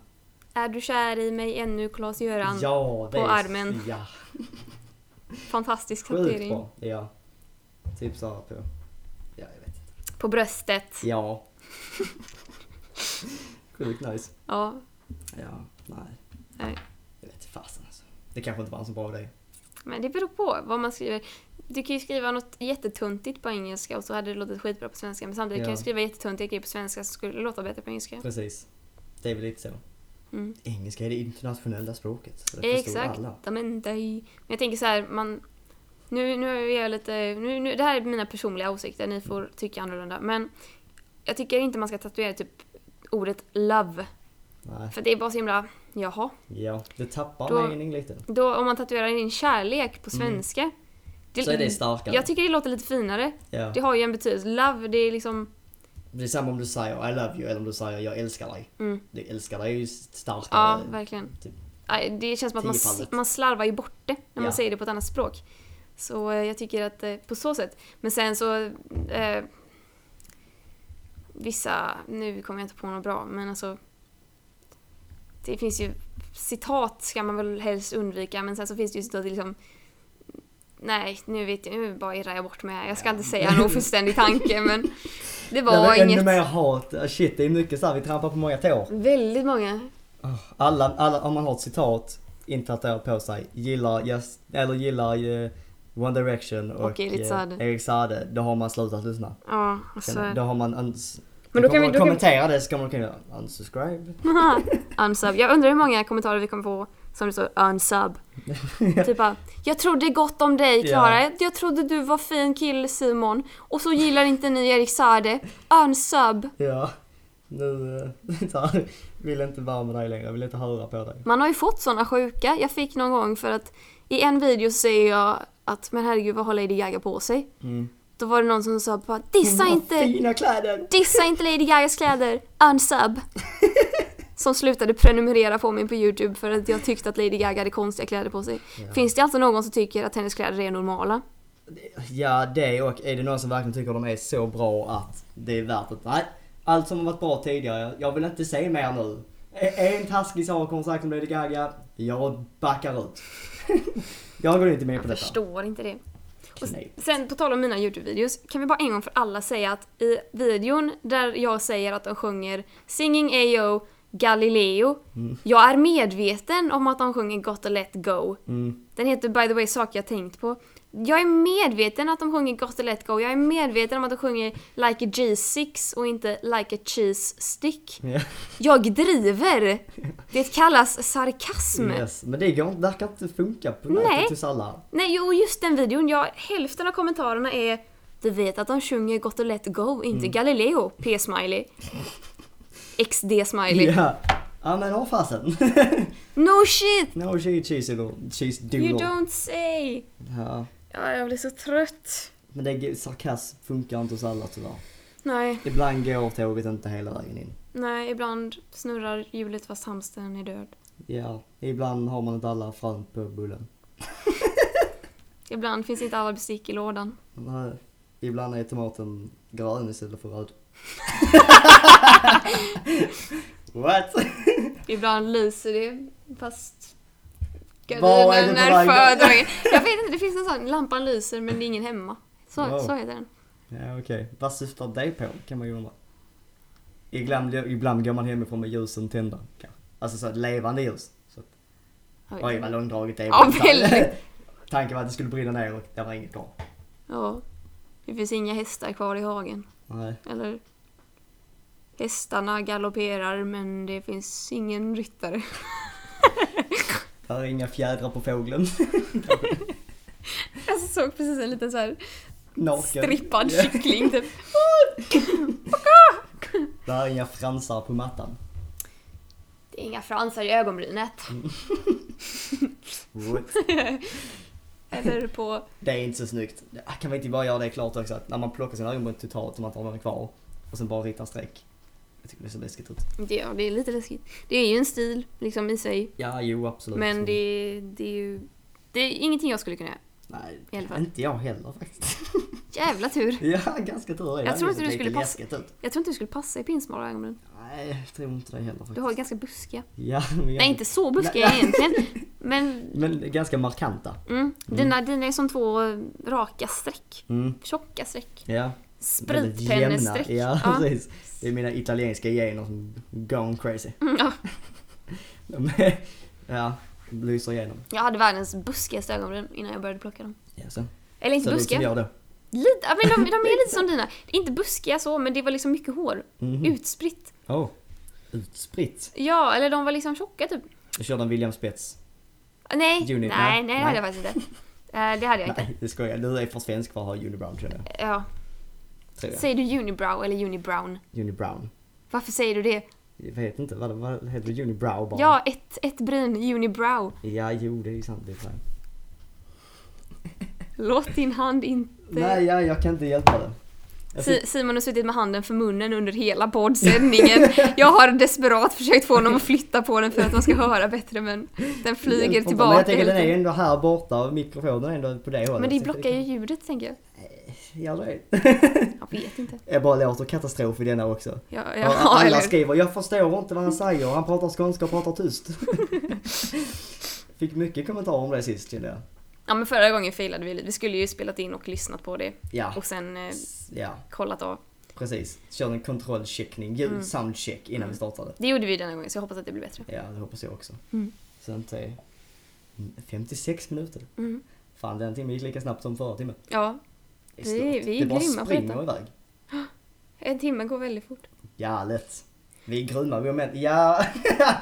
Är du kär i mig ännu, Klas-Göran? Ja, det på är... armen. Ja, Fantastisk sjukt bra. Ja. Typ så här på... Ja, jag vet inte. På bröstet. Ja. Sjukt nice. Ja. Ja, nej. Nej. Jag vet inte fasen alltså. Det kanske inte var en så bra idé. Men det beror på vad man skriver. Du kan ju skriva något jättetuntigt på engelska och så hade det låtit skitbra på svenska. Men samtidigt kan Ja. du skriva jättetuntiga grejer på svenska så skulle det låta bättre på engelska. Precis. Det är väl lite så. Mm. Engelska är det internationella språket. Så det förstår alla. Men jag tänker så här, man... Nu, nu är jag lite... Nu, nu, det här är mina personliga åsikter, ni får tycka annorlunda. Men jag tycker inte man ska tatuera typ ordet love. Nej. För det är bara så himla... Jaha. Ja, det tappar Då- mening lite. Då, om man tatuerar in kärlek på svenska. Det-. Så är det starkare. Jag tycker det låter lite finare. Ja. Det har ju en betydelse. Love, det är liksom... Det är samma om du säger I love you eller om du säger jag älskar dig. Mm. Det älskar dig är ju starkare. Ja, verkligen. typ. Det känns som att man, man slarvar ju bort det när Ja. man säger det på ett annat språk. Så eh, jag tycker att eh, på så sätt. Men sen så... Eh, vissa... Nu kommer jag inte på något bra, men alltså... Det finns ju... Citat ska man väl helst undvika, men sen så finns det ju citat liksom... Nej, nu vet jag, nu bara irrar jag bort mig här. Jag ska inte säga någon fullständig tanke, men det Det var var ännu inget... mer hat. Ah, Shit, det är mycket så här, vi trampar på många tår. Väldigt många. Alla, alla, om man har ett citat intatuerat på sig, gillar, just, eller gillar eh, One Direction och, Och Erik eh, Saade. Erik Saade, då har man slutat lyssna. Ja, och så... Då har man uns- Men då kan vi- då kan kommentera det så kommer man kunna unsubscribe. unsub. Jag undrar hur många kommentarer vi kommer få som det står unsub. typ bara, jag trodde gott om dig Klara. Ja. Jag trodde du var fin kille Simon. Och så gillar inte ni Erik Saade. Unsub. Ja, nu eh, vill inte vara med dig längre, vill inte höra på dig. Man har ju fått såna sjuka. Jag fick någon gång för att i en video säger jag att men herregud vad har Lady Gaga på sig? Mm. Då var det någon som sa bara dissa inte, dissa inte Lady Gagas kläder. Unsub. Som slutade prenumerera på mig på Youtube för att jag tyckte att Lady Gaga hade konstiga kläder på sig. Finns det alltså någon som tycker att hennes kläder är normala? Ja, det och är det någon som verkligen tycker de är så bra att det är värt det? Nej, allt som har varit bra tidigare, jag vill inte se mer nu. En taskig sak hon sagt om Lady Gaga, jag backar ut. jag går inte med på Jag detta. förstår inte det. Och sen på tal om mina Youtube-videos, kan vi bara en gång för alla säga att i videon där jag säger att de sjunger Singing Ayo Galileo, jag är medveten om att de sjunger Gotta Let Go. Mm. Den heter by the way Saker jag tänkt på. Jag är medveten att de sjunger Gotta Let Go, jag är medveten om att de sjunger Like a G6 och inte Like a Cheese Stick. Ja. Jag driver! Det kallas sarkasm. Yes. Men det går, verkar inte funka på Nej. nätet hos alla. Nej, jo, just den videon. Ja, hälften av kommentarerna är Du vet att de sjunger Gott och Let Go, inte Mm. Galileo, P-smiley. XD-smiley. Ja. Ja men ha fasen. No shit! no she cheese or cheese You doodle. don't say! Ja. Ja, jag blir så trött. Men det, sarkasm funkar inte hos alla tyvärr. Nej, Ibland går tåget inte hela vägen in. nej, ibland snurrar hjulet fast hamstern är död. Ja, ibland har man inte alla frön på bullen. Ibland finns inte alla bestick i lådan. Nej. Ibland är tomaten grön istället för röd. What? Ibland lyser det fast Var är gardinen det på är väg fördragen. Jag vet inte, det finns en sån, lampan lyser men det är ingen hemma. Så, Wow. så heter den. Ja okej. Vad syftar det på kan man ju undra. Ibland, ibland går man hemifrån med ljusen tända. kanske. Alltså så att levande ljus. Så att, Oj. oj vad långdraget det är. Väldigt. Tanken var att det skulle brinna ner och det var inget kvar. Ja. Det finns inga hästar kvar i hagen. Nej. Eller Hästarna galopperar men det finns ingen ryttare. Det är inga fjädrar på fågeln. Jag såg precis en liten så här Naken. strippad kyckling typ. Det är inga fransar på mattan. Det är inga fransar i ögonbrynet. What? Eller på... Det är inte så snyggt. Kan vi inte bara göra det klart också att när man plockar sina ögonbryn totalt och man tar några kvar och sen bara ritar streck. Jag tycker det ser läskigt ut. Ja, det är lite läskigt. Det är ju en stil liksom i sig. Ja, jo absolut. Men det, det är ju... Det är ingenting jag skulle kunna göra. Nej, i alla fall. inte jag heller faktiskt. Jävla tur. ja, ganska tur det. Jag tror inte du skulle passa- ut. Jag tror inte du skulle passa i pinsmala ögonbryn. Nej, jag tror inte det heller faktiskt. Du har ganska buskiga. Ja, men, Nej, inte så buskiga egentligen. Men men ganska markanta. mm, dina, dina är som två raka streck. Mm. Tjocka streck. Ja. Spritpennestreck. Ja, Ja. precis. Det är mina italienska gener som gone crazy. Mm, ja. De, ja, lyser igenom. Jag hade världens buskigaste ögonbryn innan jag började plocka dem. Ja, så. Eller inte Så buskiga. jag då. Lite, men de, de är lite som dina. Inte buskiga så, men det var liksom mycket hår. Mhm. Utspritt. Oh. Utspritt. Ja, eller de var liksom tjocka typ. Jag körde en William Spets. Nej, Uni- nej, nej, nej, det hade jag faktiskt inte. Eh, det hade jag inte. Nej, det skojar jag. Du är för svensk för att ha unibrown känner jag. Ja. Tror jag. Säger du unibrow eller unibrown? Unibrown. Varför säger du det? Jag vet inte, vad, vad heter det? Unibrow bara? Ja, ett, ett bryn, unibrow. Ja, jo det är ju sant det är. Låt din hand inte... Nej, ja, jag kan inte hjälpa det. Jag Si- Simon har suttit med handen för munnen under hela poddsändningen. Jag har desperat försökt få honom att flytta på den för att man ska höra bättre men den flyger tillbaka. Men jag tänker den är ändå här borta och mikrofonen är ändå på det hållet. Men det blockar ju ljudet tänker jag. Ja, det är Jag vet inte. Jag bara låter katastrof i denna också. Ja, ja, alla eller... skriver, jag förstår inte vad han säger, han pratar skånska och pratar tyst. Fick mycket kommentarer om det sist kände jag. ja men förra gången failade vi lite. Vi skulle ju spelat in och lyssnat på det Ja, och sen eh, ja, kollat av. precis. Körde en kontrollcheckning, ljud, Mm. soundcheck innan vi startade. Det gjorde vi denna gången så jag hoppas att det blir bättre. Ja, det hoppas jag också. Mm. Sen till 56 minuter. Mm. Fan, den timmen gick lika snabbt som förra timmen. Ja, Är Vi- stört. vi är det bara grymma på springer detta. iväg. en timme går väldigt fort. Ja, lätt. Vi är grymma, vi har män. Ja,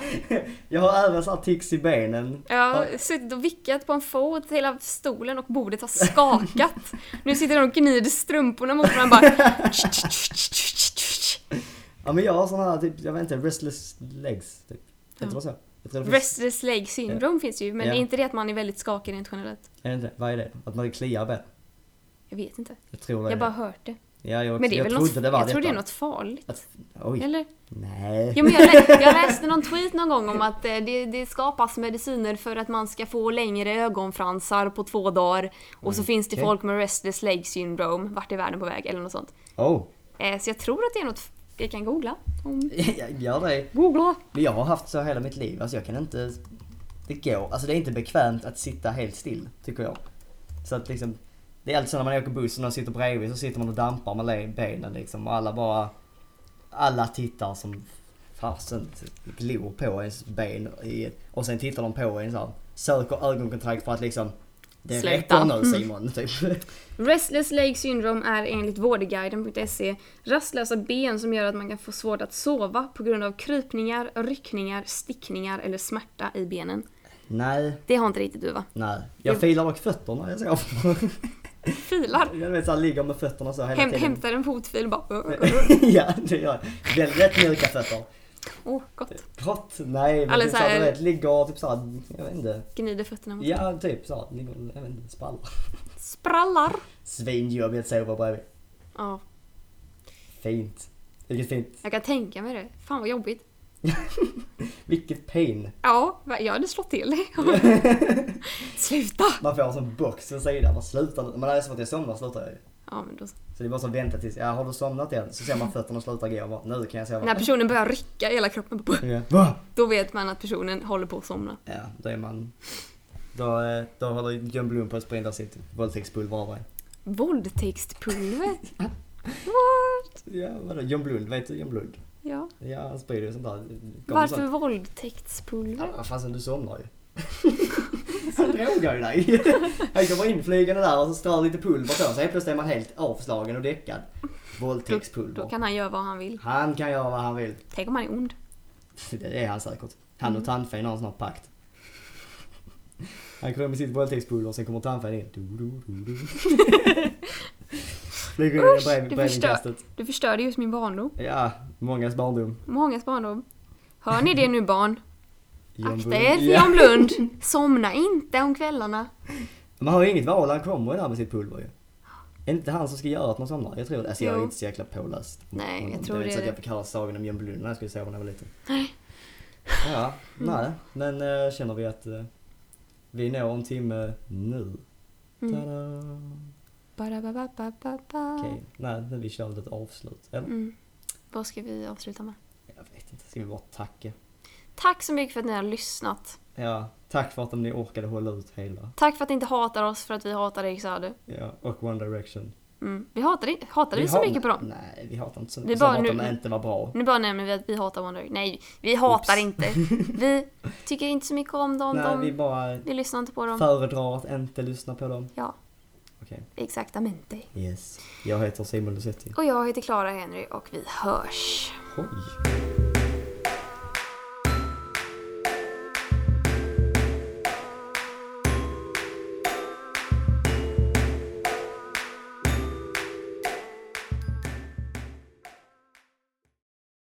jag har även så här tics i benen. Jag har suttit och vickat på en fot, hela stolen och bordet har skakat. Nu sitter de och gnider strumporna mot varandra bara... Ja men jag har sån här typ, jag vet inte, restless legs typ. Heter så? Jag tror det finns, Restless leg syndrome finns ju, men Ja. det är inte det att man är väldigt skakig rent generellt. är det inte? Vad är det? Att man kliar ben? Jag vet inte. Jag tror det Jag bara hört det. Ja, jag, Men det är jag väl något, det var jag tror det är något farligt. Att, oj. Eller? Nej. Jo men jag, lä- jag läste någon tweet någon gång om att eh, det, det skapas mediciner för att man ska få längre ögonfransar på två dagar. Och så finns det okej. folk med restless leg syndrome, vart är världen på väg? Eller något sånt. Oh. Eh, Så jag tror att det är något, jag kan googla. Om... Gör det. Googla! Jag har haft så hela mitt liv, alltså jag kan inte... Det går, alltså det är inte bekvämt att sitta helt still, tycker jag. Så att liksom, det är alltid så när man åker buss och någon sitter bredvid så sitter man och dampar med benen liksom och alla bara... Alla tittar som fasen glor på ens ben i, och sen tittar de på en så här, söker ögonkontakt för att liksom det Sluta. räcker nu Simon, typ. Restless leg syndrome är enligt vårdguiden.se rastlösa ben som gör att man kan få svårt att sova på grund av krypningar, ryckningar, stickningar eller smärta i benen. Nej, Det har inte riktigt du va? nej. Jag filar dock fötterna jag sover. Filar. Jag vet såhär ligger med fötterna så hela Häm, tiden. hämtar en fotfil bara. ja, det gör jag. Väldigt mjuka fötter. Åh, gott. Gott? Nej, men Eller typ så såhär, här- du vet, ligger typ såhär, jag vet inte. Gnider fötterna mot Ja, typ såhär, ligger, jag vet inte, sprallar. Sprallar. Svinjobbigt att sova bredvid. Ja, Fint. Vilket fint. jag kan tänka mig det. Fan vad jobbigt. Vilket pain. Ja, jag hade slått till. Sluta! Man får en sån box vid sidan. Man slutar, men det är så att jag somnar slutar jag ju. Ja, men då, Så det är bara så att vänta tills, ja har du somnat än? Så ser man fötterna sluta gå och bara, nu kan jag sova. när personen börjar rycka i hela kroppen, Ja. Va? då vet man att personen håller på att somna. Ja, då är man... Då, då håller John Blom på att sprida sitt våldtäktspulver av mig. Våldtäktspulver? What? Ja, vadå? John Blund, vet du John Blund? Ja. Han sprider ju sånt där. Varför sånt- våldtäktspulver? Ja, fasen, du somnar ju. Han drogar ju dig. Han kommer in flygande där och så strör lite pulver på så helt plötsligt är man helt avslagen och däckad. Våldtäktspulver. Då kan han göra vad han vill. Han kan göra vad han vill. Tänk om han är ond. Det är han säkert. Han Mm. och tandfen har en sån här pakt. Han kommer med sitt våldtäktspulver och sen kommer tandfen in. Du, du, du. Flyger Usch, brev, du brevinkastet. Du förstörde just min barndom. Ja, mångas barndom. Mångas barndom. Hör ni det nu barn? Akta er för. John Blund. Somna inte om kvällarna. Man har ju inget val, han kommer ju där med sitt pulver ju. Är inte han som ska göra att man somnar? Jag tror det. Alltså jag är Jo. inte så jäkla påläst. Nej, jag Mm, tror det. är det inte så är att jag fick höra sagan om John Blund när jag skulle sova när jag var liten. Nej. Ja, Mm. nej. Men äh, känner vi att äh, vi når en timme nu? Mm. Okej, nej, men vi kör ett avslut. Eller? Mm. Vad ska vi avsluta med? Jag vet inte, ska vi bara tacka? Tack så mycket för att ni har lyssnat. Ja, tack för att ni orkade hålla ut hela. Tack för att ni inte hatar oss för att vi hatar Erik Saade. Ja, och One Direction. Mm. Vi hatade, hatade vi så hat- mycket på dem? Nej, vi hatar inte så Vi mycket. bara Bara, nu- de inte var bra. Nu bara nämner vi att vi hatar One Direction. Nej, vi hatar Oops. inte. Vi tycker inte så mycket om dem. Nej, de, vi vi... bara lyssnar inte på dem. föredrar att inte lyssna på dem. Ja, Okej. exaktamente. Yes. Jag heter Simon Lusetti. Och jag heter Clara Henry och vi hörs. Oj.